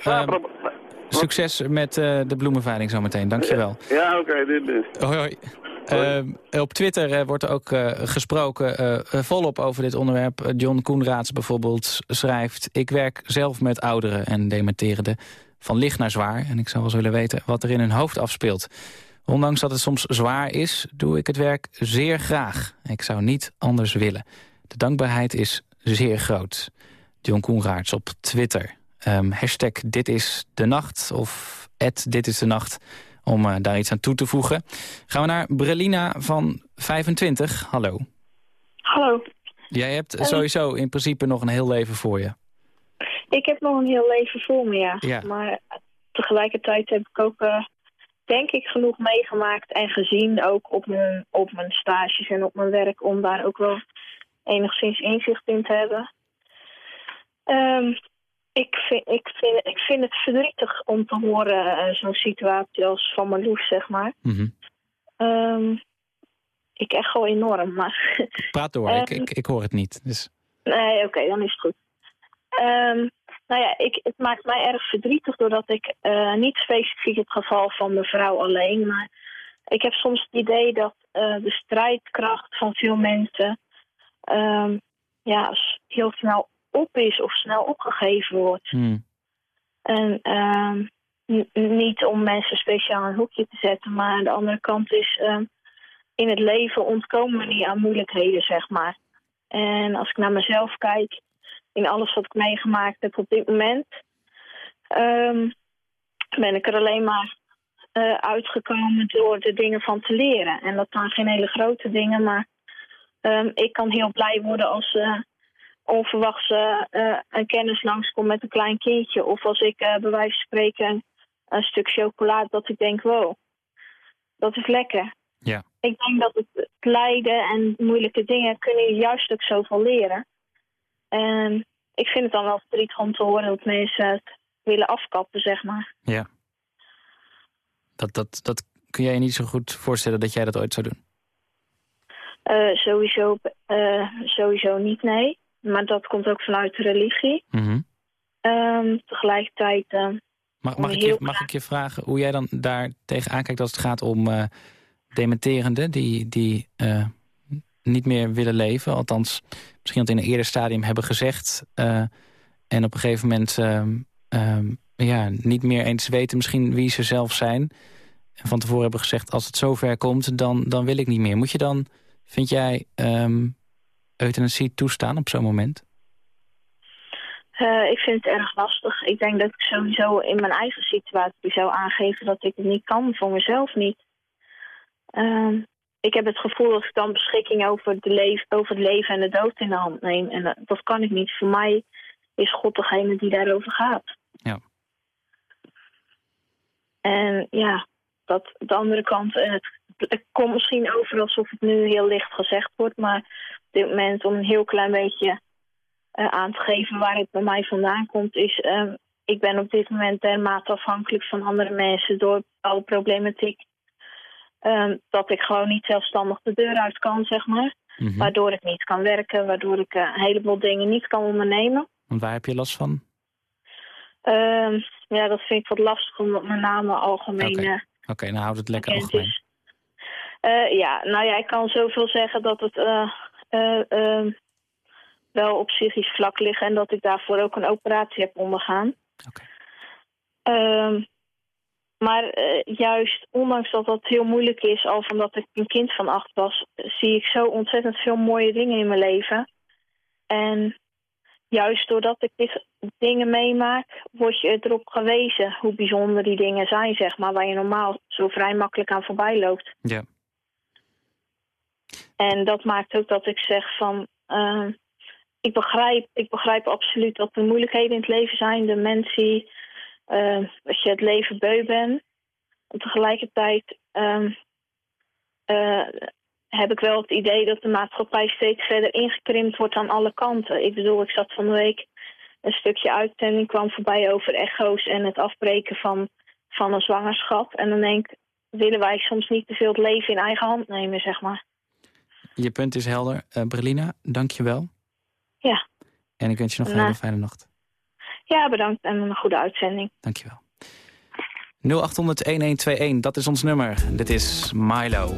[SPEAKER 3] Succes met eh, de bloemenveiling zometeen. Dankjewel.
[SPEAKER 9] Ja, oké, dit is.
[SPEAKER 3] Hoi, hoi. Ehm, op Twitter eh, wordt er ook eh, gesproken eh, eh, volop over dit onderwerp. Eh, John Koenraads bijvoorbeeld schrijft... Ik werk zelf met ouderen en dementerenden van licht naar zwaar. En ik zou wel eens willen weten wat er in hun hoofd afspeelt. Ondanks dat het soms zwaar is, doe ik het werk zeer graag. Ik zou niet anders willen. De dankbaarheid is zeer groot. John Koenraerts op Twitter. Ehm, hashtag dit is de nacht of dit is de nacht om eh, daar iets aan toe te voegen. Gaan we naar Brelina van 25. Hallo.
[SPEAKER 10] Hallo.
[SPEAKER 3] Jij hebt sowieso in principe nog een heel leven voor je.
[SPEAKER 10] Ik heb nog een heel leven voor me, ja.
[SPEAKER 3] Ja.
[SPEAKER 10] Maar tegelijkertijd heb ik ook, eh, denk ik, genoeg meegemaakt en gezien ook op mijn, op mijn stages en op mijn werk om daar ook wel enigszins inzicht in te hebben. Ehm, ik, vind, ik, vind, ik vind het verdrietig om te horen eh, zo'n situatie als van Marloes, zeg maar.
[SPEAKER 3] Mhm.
[SPEAKER 10] Ehm, ik echo enorm, maar...
[SPEAKER 3] Praat door, ik,
[SPEAKER 10] Ehm,
[SPEAKER 3] ik, ik hoor het niet. Dus,
[SPEAKER 10] Nee, oké, dan is het goed. Ehm, nou ja, ik, het maakt mij erg verdrietig doordat ik eh, niet specifiek het geval van mevrouw alleen, maar ik heb soms het idee dat eh, de strijdkracht van veel mensen ja, heel snel op is of snel opgegeven wordt.
[SPEAKER 3] hmm.
[SPEAKER 10] En ehm, niet om mensen speciaal in een hoekje te zetten, maar aan de andere kant is ehm, in het leven ontkomen we niet aan moeilijkheden, zeg maar. En als ik naar mezelf kijk, in alles wat ik meegemaakt heb op dit moment, ehm, ben ik er alleen maar eh, uitgekomen door de dingen van te leren. En dat zijn geen hele grote dingen, maar ik kan heel blij worden als eh onverwachts eh, eh, een kennis langskomt met een klein kindje. Of als ik eh bij wijze van spreken een, stuk chocolade dat ik denk, wow, dat is lekker.
[SPEAKER 3] Ja.
[SPEAKER 10] Ik denk dat het, lijden en moeilijke dingen kunnen je juist ook zoveel leren. En ik vind het dan wel verdrietig om te horen dat mensen het willen afkappen, zeg maar.
[SPEAKER 3] Ja. Dat, dat, dat kun jij je niet zo goed voorstellen dat jij dat ooit zou doen.
[SPEAKER 10] Sowieso, sowieso niet, nee. Maar dat komt ook vanuit religie.
[SPEAKER 3] Mhm.
[SPEAKER 10] Ehm, tegelijkertijd... eh,
[SPEAKER 3] Mag, mag, ik je, mag ik je vragen hoe jij dan daar tegenaan kijkt als het gaat om eh dementerenden die, die eh, niet meer willen leven? Althans, misschien dat in een eerder stadium hebben gezegd en op een gegeven moment ehm, ehm, ja, niet meer eens weten misschien wie ze zelf zijn. En van tevoren hebben gezegd als het zover komt, dan, dan wil ik niet meer. Moet je dan, vind jij, euthanasie toestaan op zo'n moment?
[SPEAKER 10] Eh, ik vind het erg lastig. Ik denk dat ik sowieso in mijn eigen situatie zou aangeven dat ik het niet kan, voor mezelf niet. Ehm, ik heb het gevoel dat ik dan beschikking over, de leef, over het leven en de dood in de hand neem. En dat, dat kan ik niet. Voor mij is God degene die daarover gaat.
[SPEAKER 3] Ja.
[SPEAKER 10] En ja, dat, de andere kant, eh, het, het komt misschien over alsof het nu heel licht gezegd wordt. Maar op dit moment om een heel klein beetje eh, aan te geven waar het bij mij vandaan komt, is ehm, ik ben op dit moment dermate afhankelijk van andere mensen door alle problematiek. ehm, dat ik gewoon niet zelfstandig de deur uit kan, zeg maar.
[SPEAKER 3] Mhm.
[SPEAKER 10] Waardoor ik niet kan werken, waardoor ik eh, een heleboel dingen niet kan ondernemen.
[SPEAKER 3] Want waar heb je last van?
[SPEAKER 10] Ehm, ja, dat vind ik wat lastig, omdat mijn naam algemeen
[SPEAKER 3] Oké.
[SPEAKER 10] eh,
[SPEAKER 3] Oké, nou houd het lekker algemeen.
[SPEAKER 10] is. Eh, ja, nou ja, ik kan zoveel zeggen dat het eh, eh, eh, wel op psychisch vlak ligt en dat ik daarvoor ook een operatie heb ondergaan. Ehm, maar juist, ondanks dat dat heel moeilijk is, al van dat ik een kind van acht was, zie ik zo ontzettend veel mooie dingen in mijn leven. En juist doordat ik dit dingen meemaak, word je erop gewezen hoe bijzonder die dingen zijn, zeg maar, waar je normaal zo vrij makkelijk aan voorbij loopt.
[SPEAKER 3] Ja.
[SPEAKER 10] En dat maakt ook dat ik zeg van, eh, ik, begrijp, ik begrijp absoluut dat er moeilijkheden in het leven zijn. De mensen, eh, als je het leven beu bent. En tegelijkertijd ehm, eh, heb ik wel het idee dat de maatschappij steeds verder ingekrimpt wordt aan alle kanten. Ik bedoel, ik zat van de week een stukje uitzending kwam voorbij over echo's en het afbreken van, van een zwangerschap. En dan denk ik, willen wij soms niet te veel het leven in eigen hand nemen, zeg maar.
[SPEAKER 3] Je punt is helder. Eh Brelina, dank je wel.
[SPEAKER 10] Ja.
[SPEAKER 3] En ik wens je nog een hele fijne nacht.
[SPEAKER 10] Ja, bedankt en een goede uitzending.
[SPEAKER 3] Dank je wel. 0800-1121, dat is ons nummer. Dit is Milo.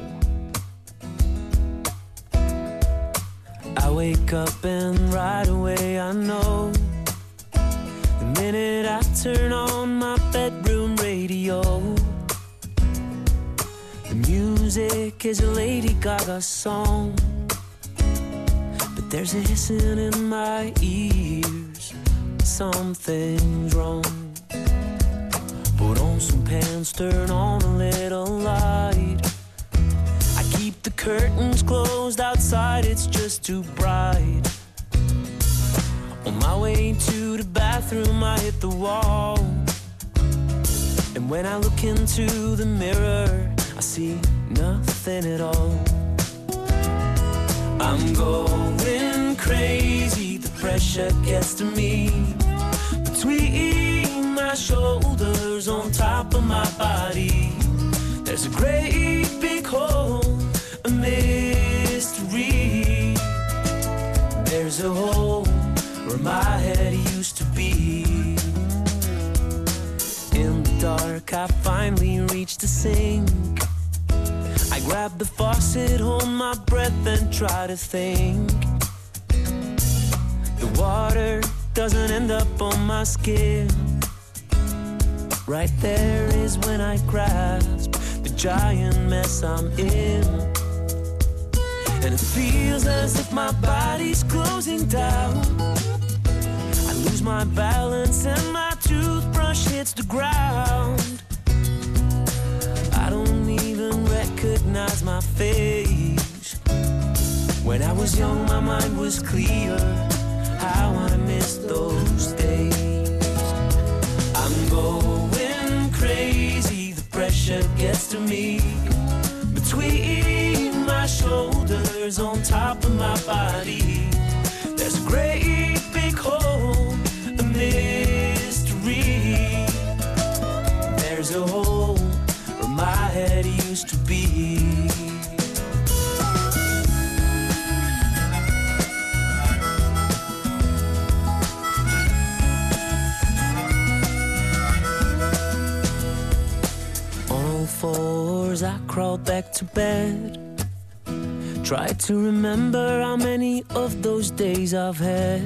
[SPEAKER 11] I wake up and right away I know The minute I turn on my bedroom radio music is a Lady Gaga song. But there's a hissing in my ears. Something's wrong. Put on some pants, turn on a little light. I keep the curtains closed outside, it's just too bright. On my way to the bathroom, I hit the wall. And when I look into the mirror, I see nothing at all. I'm going crazy, the pressure gets to me. Between my shoulders, on top of my body, there's a great big hole, a mystery. There's a hole where my head used to be. In the dark, I finally reached the sink. Grab the faucet, hold my breath, and try to think. The water doesn't end up on my skin. Right there is when I grasp the giant mess I'm in. And it feels as if my body's closing down. I lose my balance and my toothbrush hits the ground. Recognize my face. When I was young, my mind was clear. How I miss those days. I'm going crazy, the pressure gets to me. Between my shoulders, on top of my body, there's a great fours, I crawled back to bed. Try to remember how many of those days I've had.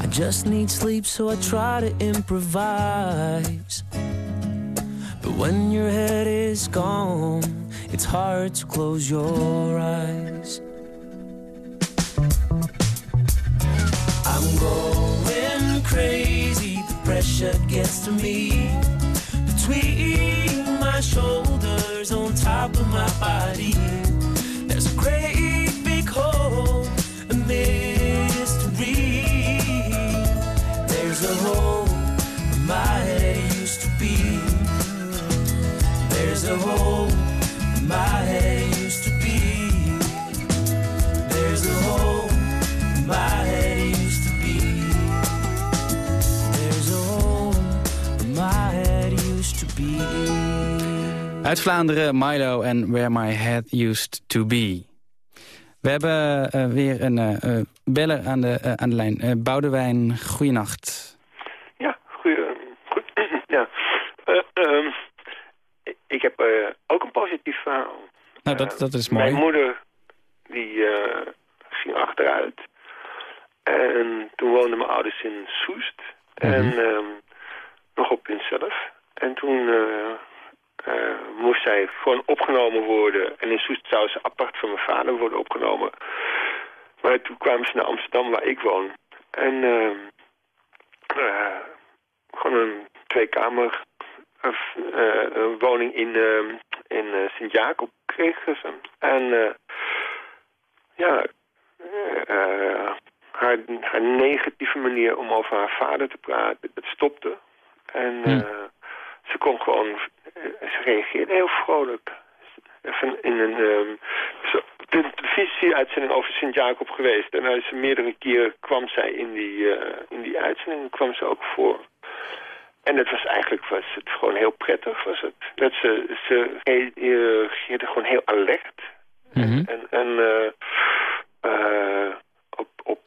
[SPEAKER 11] I just need sleep, so I try to improvise. But when your head is gone, it's hard to close your eyes. I'm going crazy, the pressure gets to me. Between my shoulders, on top of my body, there's a great big hole, a mystery. There's a hole where my head used to be. There's a hole
[SPEAKER 3] Uit Vlaanderen, Milo en Where My Head Used To Be. We hebben eh, weer een eh, beller aan de, aan de lijn. Boudewijn, goeienacht.
[SPEAKER 12] Ja, goeie, goed. ja. Ehm, ik heb ook een positief verhaal.
[SPEAKER 3] Nou, dat, dat is mooi.
[SPEAKER 12] Mijn moeder, die ging achteruit. En toen woonden mijn ouders in Soest. En ehm, nog op hunzelf. En toen moest zij gewoon opgenomen worden. En in Soest zou ze apart van mijn vader worden opgenomen. Maar toen kwamen ze naar Amsterdam, waar ik woon. En ehm, eh, gewoon een tweekamer of, eh, een woning in, in eh, Sint-Jacob kregen ze. En eh, ja, eh, haar, haar negatieve manier om over haar vader te praten, dat stopte. En eh, ze kon gewoon, eh, ze reageerde heel vrolijk. Even in een ehm, zo- de televisieuitzending over Sint-Jacob geweest. En als ze meerdere keren kwam zij in die, eh, in die uitzending, kwam ze ook voor. En het was eigenlijk was het gewoon heel prettig. Was het. Dat ze, ze reageerde gewoon heel alert. En, en eh, op, op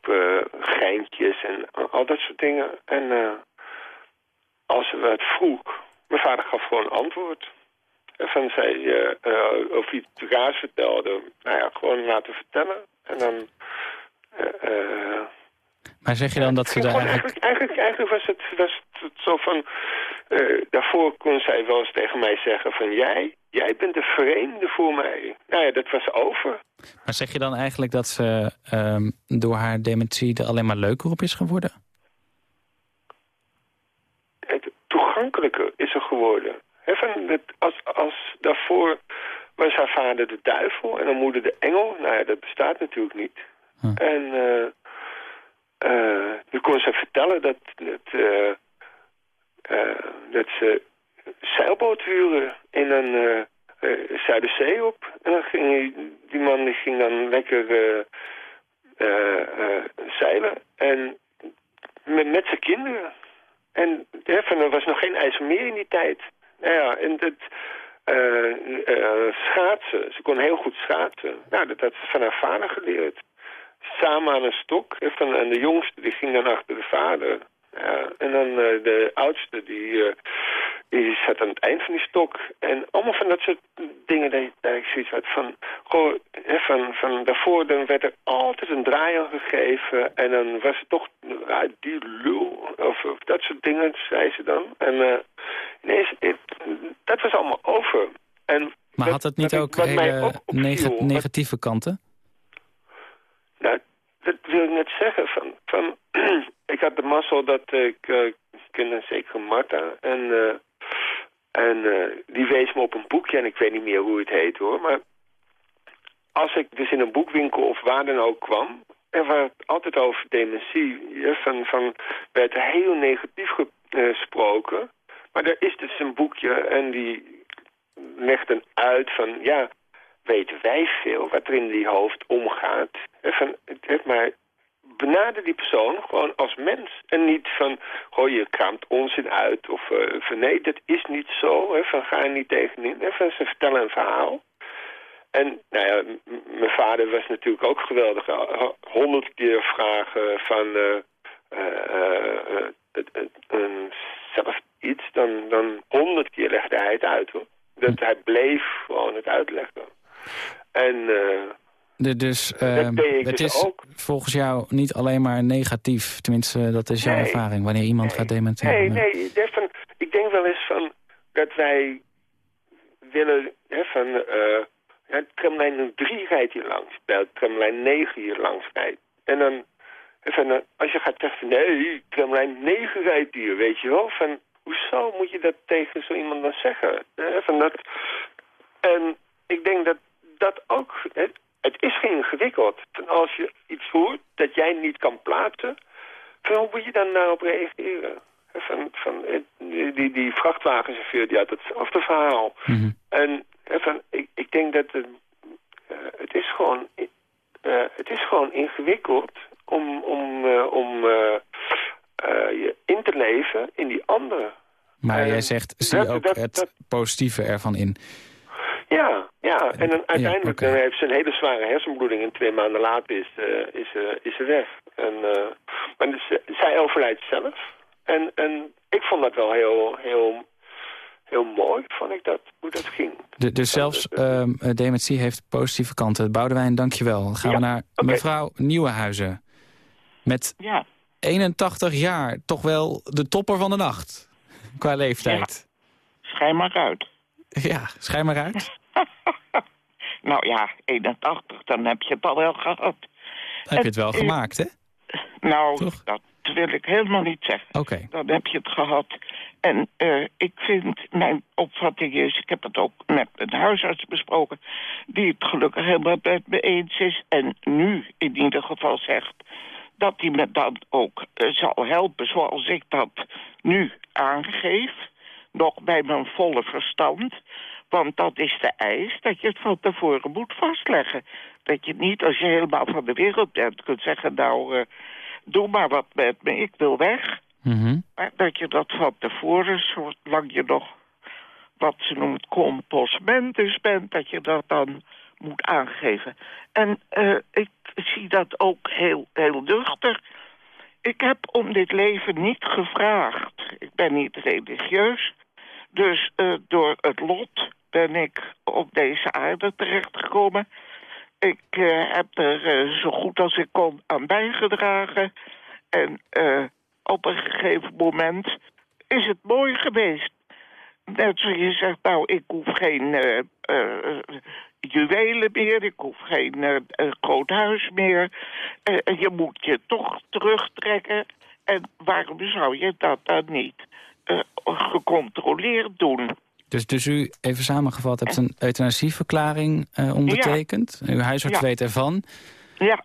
[SPEAKER 12] geintjes en al dat soort dingen. En als ze wat vroeg, mijn vader gaf gewoon antwoord. En van zij eh, eh, of iets raars vertelde, nou ja, gewoon laten vertellen. En dan... eh, eh,
[SPEAKER 3] Maar zeg je dan dat ze daar eigenlijk...
[SPEAKER 12] Eigenlijk, eigenlijk, was, het, was het zo van... daarvoor kon zij wel eens tegen mij zeggen van... jij, jij bent de vreemde voor mij. Nou ja, dat was over.
[SPEAKER 3] Maar zeg je dan eigenlijk dat ze ehm, door haar dementie er alleen maar leuker op is geworden?
[SPEAKER 12] Het is er geworden. Van het, als, als daarvoor was haar vader de duivel en haar moeder de engel. Nou ja, dat bestaat natuurlijk niet. En eh eh nu kon ze vertellen dat, dat, eh, dat ze zeilboot huren in een Zuiderzee op. En dan ging die man die ging dan lekker zeilen. En met, met zijn kinderen. En er was nog geen IJsselmeer in die tijd. Nou ja, en dat eh, eh, schaatsen. Ze kon heel goed schaatsen. Nou, dat had ze van haar vader geleerd. Samen aan een stok. Van, en de jongste die ging dan achter de vader. Ja, en dan eh, de oudste die, die zat aan het eind van die stok. En allemaal van dat soort dingen dat, dat ik zoiets had van... Goh, van, van daarvoor dan werd er altijd een draai aan gegeven. En dan was het toch ah, die lul. Of, of dat soort dingen, zei ze dan. En eh, ineens, het- dat was allemaal over. En
[SPEAKER 3] Maar had het niet
[SPEAKER 12] ik-
[SPEAKER 3] ook
[SPEAKER 12] mij
[SPEAKER 3] hele
[SPEAKER 12] ook opviel,
[SPEAKER 3] nega-
[SPEAKER 12] wat-
[SPEAKER 3] negatieve kanten?
[SPEAKER 12] Nou, dat wil ik net zeggen. Van, van, ik had de mazzel dat ik, eh, ik ken een zekere Marta. En, eh, en eh, die wees me op een boekje. En ik weet niet meer hoe het heet hoor. Maar als ik dus in een boekwinkel of waar dan ook kwam... Er altijd over dementie. Van, van, werd heel negatief gesproken. Maar er is dus een boekje en die legt dan uit van... ja, weten wij veel wat er in die hoofd omgaat. Van, maar benader die persoon gewoon als mens. En niet van, goh, je kraamt onzin uit. Of eh, van, nee, dat is niet zo. Hè, van, ga er niet tegenin. Hè, van, ze vertellen een verhaal. En nou ja, mijn vader was natuurlijk ook geweldig. Eh, Honderd keer vragen van eh, het- het- een zelf iets. Dan, dan honderd keer legde hij het uit hoor. Dat hij bleef gewoon het uitleggen. En eh,
[SPEAKER 3] De, dus
[SPEAKER 12] ik
[SPEAKER 3] het
[SPEAKER 12] dus
[SPEAKER 3] is
[SPEAKER 12] ook.
[SPEAKER 3] volgens jou niet alleen maar negatief. Tenminste, dat is jouw
[SPEAKER 12] Nee.
[SPEAKER 3] ervaring wanneer iemand gaat dementeren.
[SPEAKER 12] Nee, nee. van, ik denk wel eens van dat wij willen hè, van... ja, het tramlijn 3 rijdt hier langs, het tramlijn 9 hier langs rijdt. En dan, van, eh, als je gaat zeggen, nee, tramlijn 9 rijdt hier, weet je wel. Van, hoezo moet je dat tegen zo iemand dan zeggen? Hè, van dat, en ik denk dat dat ook... Hè, het is geen ingewikkeld. Als je iets hoort dat jij niet kan plaatsen... Van, hoe moet je dan daarop reageren? Van, van, eh, die, die, vrachtwagenchauffeur die had hetzelfde verhaal.
[SPEAKER 3] Mhm.
[SPEAKER 12] En eh, van, ik, ik denk dat het, eh, het, is gewoon, eh, het is gewoon ingewikkeld om, om, om je in te leven in die andere.
[SPEAKER 3] Maar jij zegt, zie
[SPEAKER 12] dat-
[SPEAKER 3] ook
[SPEAKER 12] dat-
[SPEAKER 3] het
[SPEAKER 12] dat-
[SPEAKER 3] positieve ervan in.
[SPEAKER 12] Ja, ja. En dan uiteindelijk dan heeft ze een hele zware hersenbloeding en twee maanden later is, eh, is, ze is ze weg. En, eh, maar dus, eh, zij overlijdt zelf. En, en ik vond dat wel heel, heel, heel mooi, vond ik dat, hoe dat ging.
[SPEAKER 3] De, dus zelfs ehm, eh, dementie heeft positieve kanten. Boudewijn, dankjewel. Dan gaan we naar mevrouw Nieuwenhuizen. Met 81 jaar, toch wel de topper van de nacht. Qua leeftijd.
[SPEAKER 13] Schijn maar uit.
[SPEAKER 3] Ja, schijn maar uit.
[SPEAKER 13] Nou ja, 81, dan heb je het al wel gehad.
[SPEAKER 3] Heb je het wel gemaakt, hè?
[SPEAKER 13] Nou, dat wil ik helemaal niet zeggen.
[SPEAKER 3] Oké.
[SPEAKER 13] Dan heb je het gehad. En eh, ik vind, mijn opvatting is, ik heb het ook met een huisarts besproken... die het gelukkig helemaal met me eens is en nu in ieder geval zegt... dat hij me dan ook eh, zal helpen zoals ik dat nu aangeef. Nog bij mijn volle verstand. Want dat is de eis, dat je het van tevoren moet vastleggen. Dat je niet, als je helemaal van de wereld bent, kunt zeggen... nou, eh, doe maar wat met me, ik wil weg.
[SPEAKER 3] Mhm.
[SPEAKER 13] Maar dat je dat van tevoren, zolang je nog wat ze noemt composmentus bent, dat je dat dan moet aangeven. En eh, ik zie dat ook heel, heel nuchter. Ik heb om dit leven niet gevraagd. Ik ben niet religieus. Dus eh, door het lot ben ik op deze aarde terechtgekomen. Ik eh, heb er eh, zo goed als ik kon aan bijgedragen. En op een gegeven moment is het mooi geweest. Net zoals je zegt, nou, ik hoef geen juwelen meer, ik hoef geen groot huis meer. Je moet je toch terugtrekken. En waarom zou je dat dan niet gecontroleerd doen?
[SPEAKER 3] Dus, dus u, even samengevat, hebt een euthanasieverklaring eh, ondertekend. Uw huisarts
[SPEAKER 13] Ja.
[SPEAKER 3] weet ervan.
[SPEAKER 13] Ja.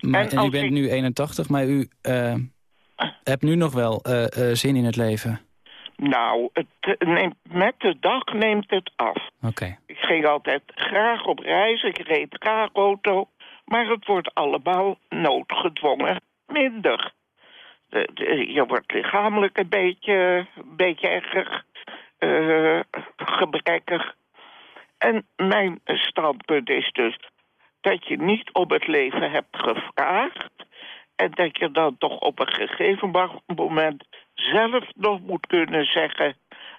[SPEAKER 3] Maar,
[SPEAKER 13] En
[SPEAKER 3] en, u bent
[SPEAKER 13] ik-
[SPEAKER 3] nu 81, maar u eh, hebt nu nog wel eh, eh, zin in het leven.
[SPEAKER 13] Nou, het eh, neemt, met de dag neemt het af.
[SPEAKER 3] Oké.
[SPEAKER 13] Ik ging altijd graag op reis, ik reed graag auto. Maar het wordt allemaal noodgedwongen minder. De- de- je wordt lichamelijk een beetje, een beetje erg eh, gebrekkig. En mijn standpunt is dus dat je niet om het leven hebt gevraagd... en dat je dan toch op een gegeven mo- moment zelf nog moet kunnen zeggen...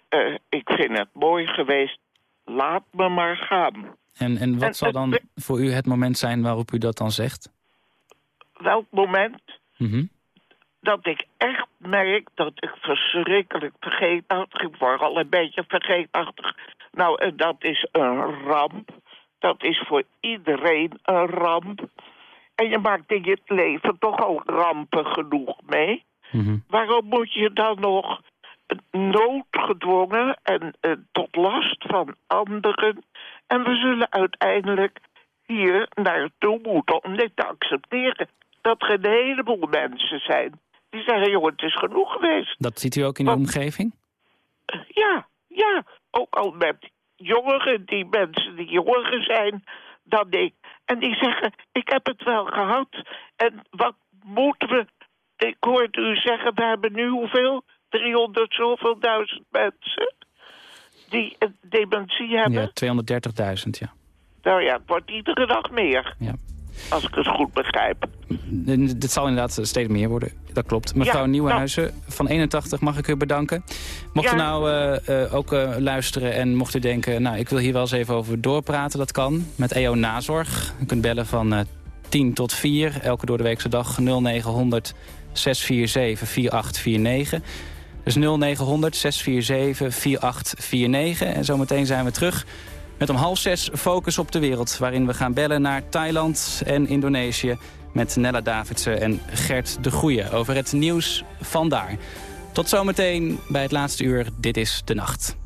[SPEAKER 13] eh, ik vind het mooi geweest, laat me maar gaan.
[SPEAKER 3] En, en wat
[SPEAKER 13] En
[SPEAKER 3] zal
[SPEAKER 13] het-
[SPEAKER 3] dan voor u het moment zijn waarop u dat dan zegt?
[SPEAKER 13] Welk moment
[SPEAKER 3] Mhm.
[SPEAKER 13] Dat ik echt merk dat ik verschrikkelijk vergeetachtig... ik word al een beetje vergeetachtig. Nou, en dat is een ramp. Dat is voor iedereen een ramp. En je maakt in je leven toch al rampen genoeg mee.
[SPEAKER 3] Mhm.
[SPEAKER 13] Waarom moet je dan nog noodgedwongen en eh, tot last van anderen... en we zullen uiteindelijk hier naartoe moeten om dit te accepteren. Dat er een heleboel mensen zijn die zeggen, joh, het is genoeg geweest.
[SPEAKER 3] Dat ziet u ook in uw omgeving?
[SPEAKER 13] Ja, ja, ook al met jongeren, die mensen die jonger zijn dan ik. En die zeggen, ik heb het wel gehad. En wat moeten we... Ik hoorde u zeggen, we hebben nu hoeveel? 300 zoveel duizend mensen die een dementie hebben.
[SPEAKER 3] Ja, 230.000, ja.
[SPEAKER 13] Nou ja, het wordt iedere dag meer.
[SPEAKER 3] Ja.
[SPEAKER 13] Als ik het goed begrijp.
[SPEAKER 3] Dit zal inderdaad steeds meer worden, dat klopt. Mevrouw
[SPEAKER 13] Ja,
[SPEAKER 3] Nieuwenhuizen van 81 mag ik u bedanken. Mocht u nou eh, eh, ook eh, luisteren en mocht u denken... nou, ik wil hier wel eens even over doorpraten, dat kan. Met EO Nazorg. U kunt bellen van eh 10 tot 4, elke doordeweekse dag 0900 647 4849. Dus 0900 647 4849. En zometeen zijn we terug met om half zes Focus op de Wereld... waarin we gaan bellen naar Thailand en Indonesië... met Nella Davidsen en Gert de Goeie over het nieuws vandaar. Tot zometeen bij het laatste uur. Dit is De Nacht.